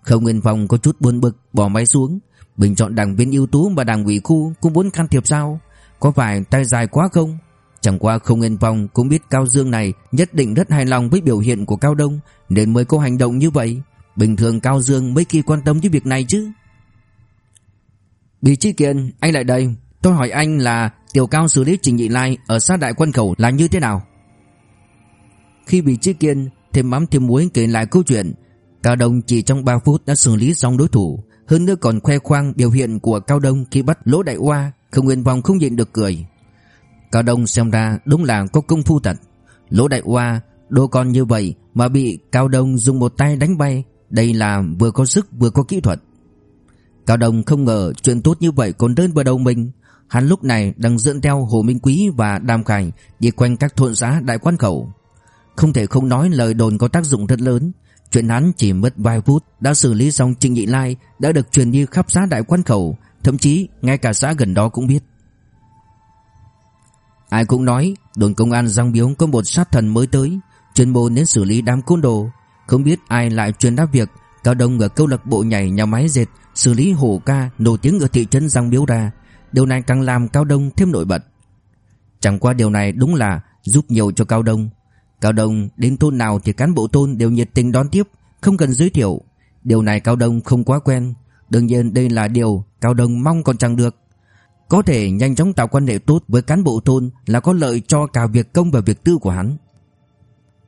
Speaker 1: khâu Nguyên Phong có chút buồn bực, bỏ máy xuống Bình chọn đảng viên ưu tú mà đảng ủy khu cũng muốn can thiệp sao? Có phải tay dài quá không? Chẳng qua khâu nguyên phong cũng biết Cao Dương này nhất định rất hài lòng với biểu hiện của Cao Đông, nên mới có hành động như vậy. Bình thường Cao Dương mấy khi quan tâm với việc này chứ Bị Chi kiện, Anh lại đây Tôi hỏi anh là Tiểu Cao xử lý Trình Nhị Lai Ở sát đại quân khẩu là như thế nào khi bị Chi Kiên Thêm mắm thêm muối kể lại câu chuyện, Cao Đông chỉ trong 3 phút đã xử lý xong đối thủ. Hơn nữa còn khoe khoang biểu hiện của Cao Đông Khi bắt lỗ đại hoa Không nguyên vọng không nhịn được cười. Cao Đông xem ra đúng là có công phu thật. Lỗ đại hoa Đồ con như vậy mà bị Cao Đông dùng một tay đánh bay, Đây là vừa có sức vừa có kỹ thuật. Cao Đông không ngờ chuyện tốt như vậy còn đơn vào đầu mình. Hắn lúc này đang dẫn theo Hồ Minh Quý và Đàm Khải Đi quanh các thôn xã đại quan khẩu. Không thể không nói lời đồn có tác dụng rất lớn Chuyện hắn chỉ mất vài phút, Đã xử lý xong Trịnh Nhị Lai, Đã được truyền đi khắp xã đại quan khẩu Thậm chí, ngay cả xã gần đó cũng biết Ai cũng nói, đồn công an Giang Biếu có một sát thần mới tới, chuyên môn đến xử lý đám côn đồ. Không biết ai lại truyền đáp việc, Cao Đông ở câu lạc bộ nhảy nhà máy dệt, xử lý hổ ca nổi tiếng ở thị trấn Giang Biếu ra. Điều này càng làm Cao Đông thêm nổi bật. Chẳng qua điều này đúng là giúp nhiều cho Cao Đông. Cao Đông đến thôn nào thì cán bộ thôn đều nhiệt tình đón tiếp, không cần giới thiệu. Điều này Cao Đông không quá quen. Đương nhiên đây là điều Cao Đông mong còn chẳng được. Có thể nhanh chóng tạo quan hệ tốt với cán bộ thôn là có lợi cho cả việc công và việc tư của hắn.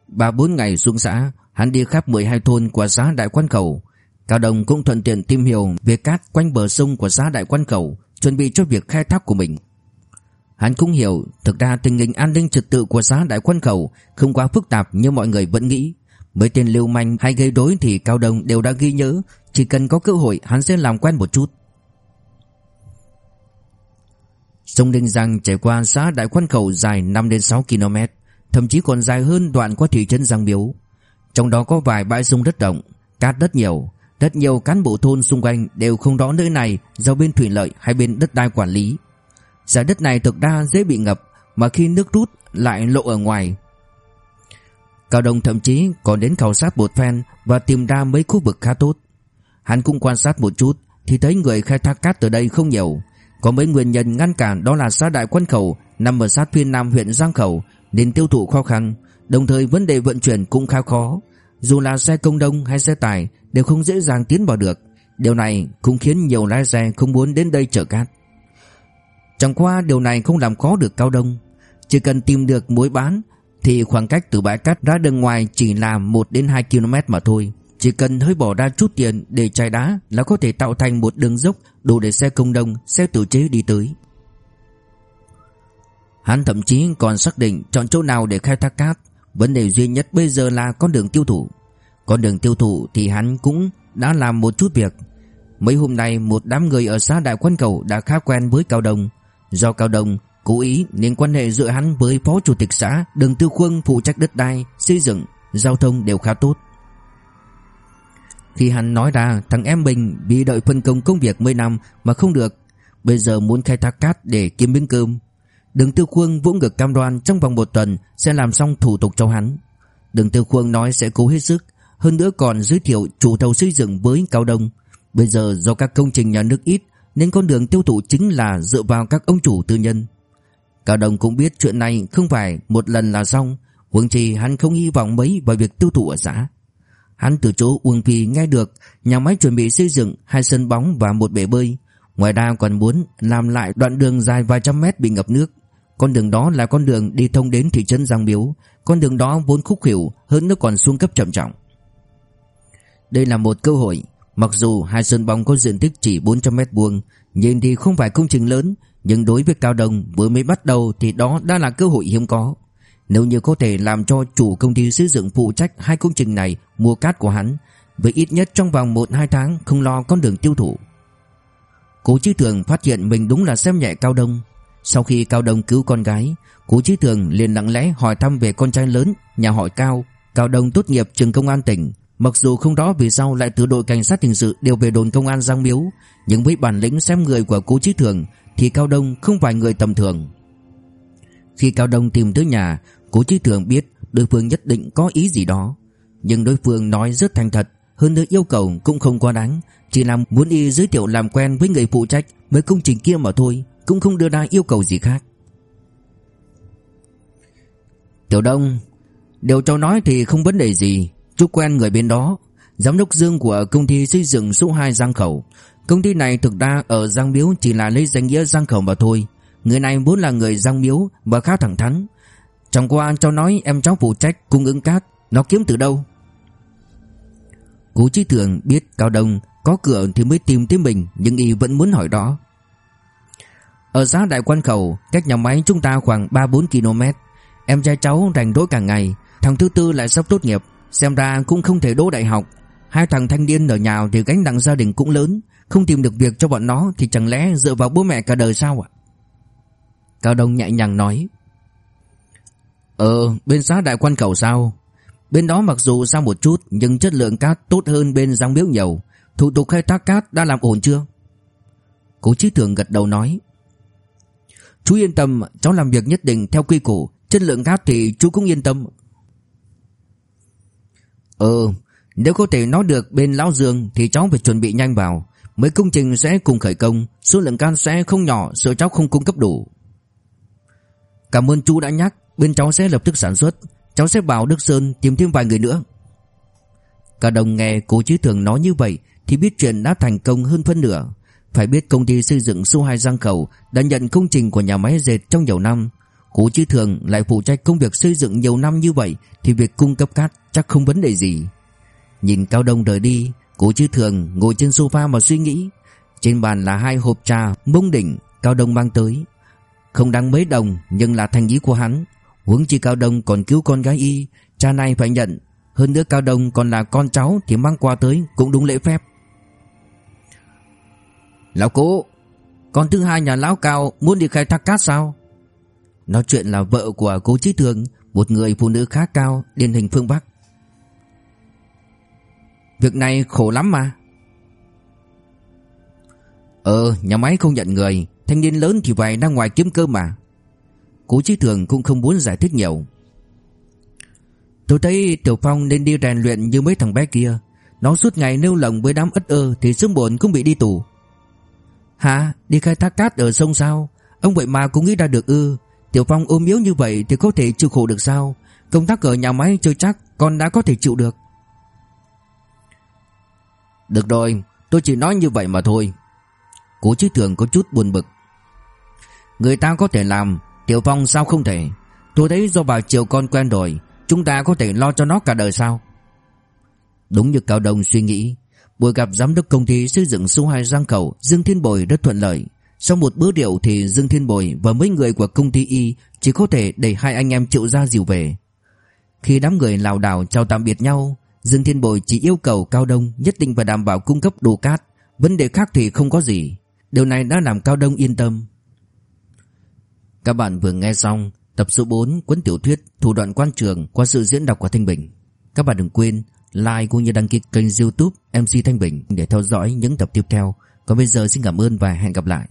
Speaker 1: Ba bốn ngày xuống xã, hắn đi khắp 12 thôn của xã Đại Quan Khẩu. Cao Đồng cũng thuận tiện tìm hiểu về cát quanh bờ sông của xã Đại Quan Khẩu, chuẩn bị cho việc khai thác của mình. Hắn cũng hiểu thực ra tình hình an ninh trật tự của xã Đại Quan Khẩu không quá phức tạp như mọi người vẫn nghĩ. Mấy tên lưu manh hay gây rối thì Cao Đồng đều đã ghi nhớ, chỉ cần có cơ hội hắn sẽ làm quen một chút. Sông Đinh Giang chảy qua xã Đại Quan Khẩu dài 5 đến 6 km thậm chí còn dài hơn đoạn qua thị trấn Giang Miếu. Trong đó có vài bãi sông rất rộng, cát rất nhiều, rất nhiều cán bộ thôn xung quanh đều không rõ nơi này do bên thủy lợi hay bên đất đai quản lý. Giải đất này thực ra dễ bị ngập mà khi nước rút lại lộ ở ngoài. Cao Đông thậm chí còn đến khảo sát một phen và tìm ra mấy khu vực khá tốt. Hắn cũng quan sát một chút thì thấy người khai thác cát từ đây không nhiều. Có mấy nguyên nhân ngăn cản đó là xã Đại Quân Khẩu nằm ở sát phía nam huyện Giang Khẩu nên tiêu thụ khó khăn, đồng thời vấn đề vận chuyển cũng khá khó. Dù là xe công đông hay xe tải đều không dễ dàng tiến vào được. Điều này cũng khiến nhiều lái xe không muốn đến đây chở cát. Chẳng qua điều này không làm khó được Cao Đông. Chỉ cần tìm được mối bán thì khoảng cách từ bãi cát ra đường ngoài chỉ là 1 đến 2 km mà thôi. Chỉ cần hơi bỏ ra chút tiền để chai đá là có thể tạo thành một đường dốc đủ để xe công đông, xe tự chế đi tới. Hắn thậm chí còn xác định chọn chỗ nào để khai thác cát. Vấn đề duy nhất bây giờ là con đường tiêu thụ. Con đường tiêu thụ thì hắn cũng đã làm một chút việc. Mấy hôm nay một đám người ở xã Đại Quan Cầu đã khá quen với Cao Đông. Do Cao Đông cố ý nên quan hệ giữa hắn với phó chủ tịch xã Đường Tư Khuâng phụ trách đất đai, xây dựng, giao thông đều khá tốt. Khi hắn nói ra thằng em mình bị đợi phân công công việc mấy năm mà không được, bây giờ muốn khai thác cát để kiếm miếng cơm, Đường Tư Khuông vỗ ngực cam đoan trong vòng một tuần sẽ làm xong thủ tục cho hắn. Đường Tư Khuông nói sẽ cố hết sức, hơn nữa còn giới thiệu chủ thầu xây dựng với Cao Đông. Bây giờ do các công trình nhà nước ít nên con đường tiêu thụ chính là dựa vào các ông chủ tư nhân. Cao Đông cũng biết chuyện này không phải một lần là xong, huống chi hắn không hy vọng mấy vào việc tiêu thụ ở xã. Hắn từ chỗ Uông Phi nghe được nhà máy chuẩn bị xây dựng hai sân bóng và một bể bơi, ngoài ra còn muốn làm lại đoạn đường dài vài trăm mét bị ngập nước. Con đường đó là con đường đi thông đến thị trấn Giang Miếu Con đường đó vốn khúc khuỷu Hơn nữa còn xuống cấp trầm trọng Đây là một cơ hội Mặc dù hai sân bóng có diện tích chỉ 400 mét vuông, Nhìn thì không phải công trình lớn, Nhưng đối với Cao Đông vừa mới bắt đầu Thì đó đã là cơ hội hiếm có. Nếu như có thể làm cho chủ công ty xây dựng phụ trách hai công trình này Mua cát của hắn, Với ít nhất trong vòng 1-2 tháng Không lo con đường tiêu thụ. Cố Chí Thường phát hiện mình đúng là xem nhẹ Cao Đông sau khi Cao Đông cứu con gái, Cố Chí Thường liền lặng lẽ hỏi thăm về con trai lớn, Nhà họ Cao. Cao Đông tốt nghiệp trường công an tỉnh. Mặc dù không đó vì sao lại từ đội cảnh sát hình sự đều về đồn công an Giang Miếu Nhưng với bản lĩnh xem người của Cố Chí Thường Thì Cao Đông không phải người tầm thường Khi Cao Đông tìm tới nhà Cố Chí Thường biết đối phương nhất định có ý gì đó Nhưng đối phương nói rất thành thật Hơn nữa yêu cầu cũng không quá đáng Chỉ là muốn y giới thiệu làm quen với người phụ trách Mấy công trình kia mà thôi cũng không đưa ra yêu cầu gì khác. Tiểu Đông, điều cháu nói thì không vấn đề gì, chú quen người bên đó, Giám đốc Dương của công ty xây dựng số 2 Giang Khẩu. Công ty này thực ra ở Giang Miếu chỉ là lấy danh nghĩa Giang Khẩu mà thôi. Người này vốn là người Giang Miếu và khá thẳng thắn. Chẳng qua cháu nói em cháu phụ trách cung ứng cát Nó kiếm từ đâu? Cố Chí Thường biết Cao Đông có cửa thì mới tìm tới mình Nhưng y vẫn muốn hỏi đó. Ở xã Đại Quan Khẩu Cách nhà máy chúng ta khoảng 3-4 km Em trai cháu rảnh rỗi cả ngày Thằng thứ tư lại sắp tốt nghiệp. Xem ra cũng không thể đỗ đại học. Hai thằng thanh niên ở nhà thì gánh nặng gia đình cũng lớn, Không tìm được việc cho bọn nó Thì chẳng lẽ dựa vào bố mẹ cả đời sao ạ? Cao Đông nhẹ nhàng nói. Ờ bên xã Đại Quan cầu sao? Bên đó mặc dù sao một chút, Nhưng chất lượng cát tốt hơn bên Giang biếu nhiều. Thủ tục khai thác cát đã làm ổn chưa? Cố chí thường gật đầu nói. Chú yên tâm, Cháu làm việc nhất định theo quy củ. Chất lượng cát thì chú cũng yên tâm. Ờ Nếu có thể nói được bên Lão Dương Thì cháu phải chuẩn bị nhanh vào. Mấy công trình sẽ cùng khởi công, Số lượng can sẽ không nhỏ, Sợ cháu không cung cấp đủ. Cảm ơn chú đã nhắc, Bên cháu sẽ lập tức sản xuất. Cháu sẽ bảo Đức Sơn tìm thêm vài người nữa. Cả đồng nghe cố chí thường nói như vậy Thì biết chuyện đã thành công hơn phân nửa. Phải biết công ty xây dựng số 2 Giang Khẩu Đã nhận công trình của nhà máy dệt trong nhiều năm. Cố chí thường lại phụ trách công việc xây dựng nhiều năm như vậy Thì việc cung cấp cát chắc không vấn đề gì. Nhìn Cao Đông rời đi, Cố chí thường ngồi trên sofa mà suy nghĩ. Trên bàn là hai hộp trà mông đỉnh, Cao Đông mang tới. Không đáng mấy đồng, nhưng là thành ý của hắn. Huống chi Cao Đông còn cứu con gái y, Cha này phải nhận. Hơn nữa Cao Đông còn là con cháu Thì mang qua tới cũng đúng lễ phép. Lão cố, Con thứ hai nhà lão cao Muốn đi khai thác cát sao? Nói chuyện là vợ của cố trí thường, Một người phụ nữ khá cao, Điển hình phương Bắc. Việc này khổ lắm mà. Ờ nhà máy không nhận người, Thanh niên lớn thì phải ra ngoài kiếm cơm mà. Cố trí Thường cũng không muốn giải thích nhiều. Tôi thấy Tiểu Phong nên đi rèn luyện như mấy thằng bé kia. Nó suốt ngày nêu lòng với đám ất ơ Thì sớm buồn cũng bị đi tù. Hả? Đi khai thác cát ở sông sao? Ông vậy mà cũng nghĩ ra được ư? Tiểu Phong ôm yếu như vậy thì có thể chịu khổ được sao? Công tác ở nhà máy chưa chắc Con đã có thể chịu được. Được rồi, Tôi chỉ nói như vậy mà thôi. Cố Chí Thường có chút buồn bực. Người ta có thể làm, Tiểu Phong sao không thể? Tôi thấy do bà chiều con quen rồi, Chúng ta có thể lo cho nó cả đời sao? Đúng như Cao Đông suy nghĩ, Buổi gặp giám đốc công ty xây dựng số 2 Giang Khẩu, Dương Thiên Bồi rất thuận lợi. Sau một bữa rượu thì Dương Thiên Bồi Và mấy người của công ty Y Chỉ có thể đẩy hai anh em triệu ra dìu về Khi đám người lào đảo chào tạm biệt nhau, Dương Thiên Bồi chỉ yêu cầu Cao Đông Nhất định phải đảm bảo cung cấp đồ cát Vấn đề khác thì không có gì Điều này đã làm Cao Đông yên tâm các bạn vừa nghe xong tập số 4 cuốn tiểu thuyết Thủ đoạn quan trường qua sự diễn đọc của Thanh Bình. Các bạn đừng quên like cũng như đăng ký kênh youtube MC Thanh Bình để theo dõi những tập tiếp theo. Còn bây giờ xin cảm ơn và hẹn gặp lại.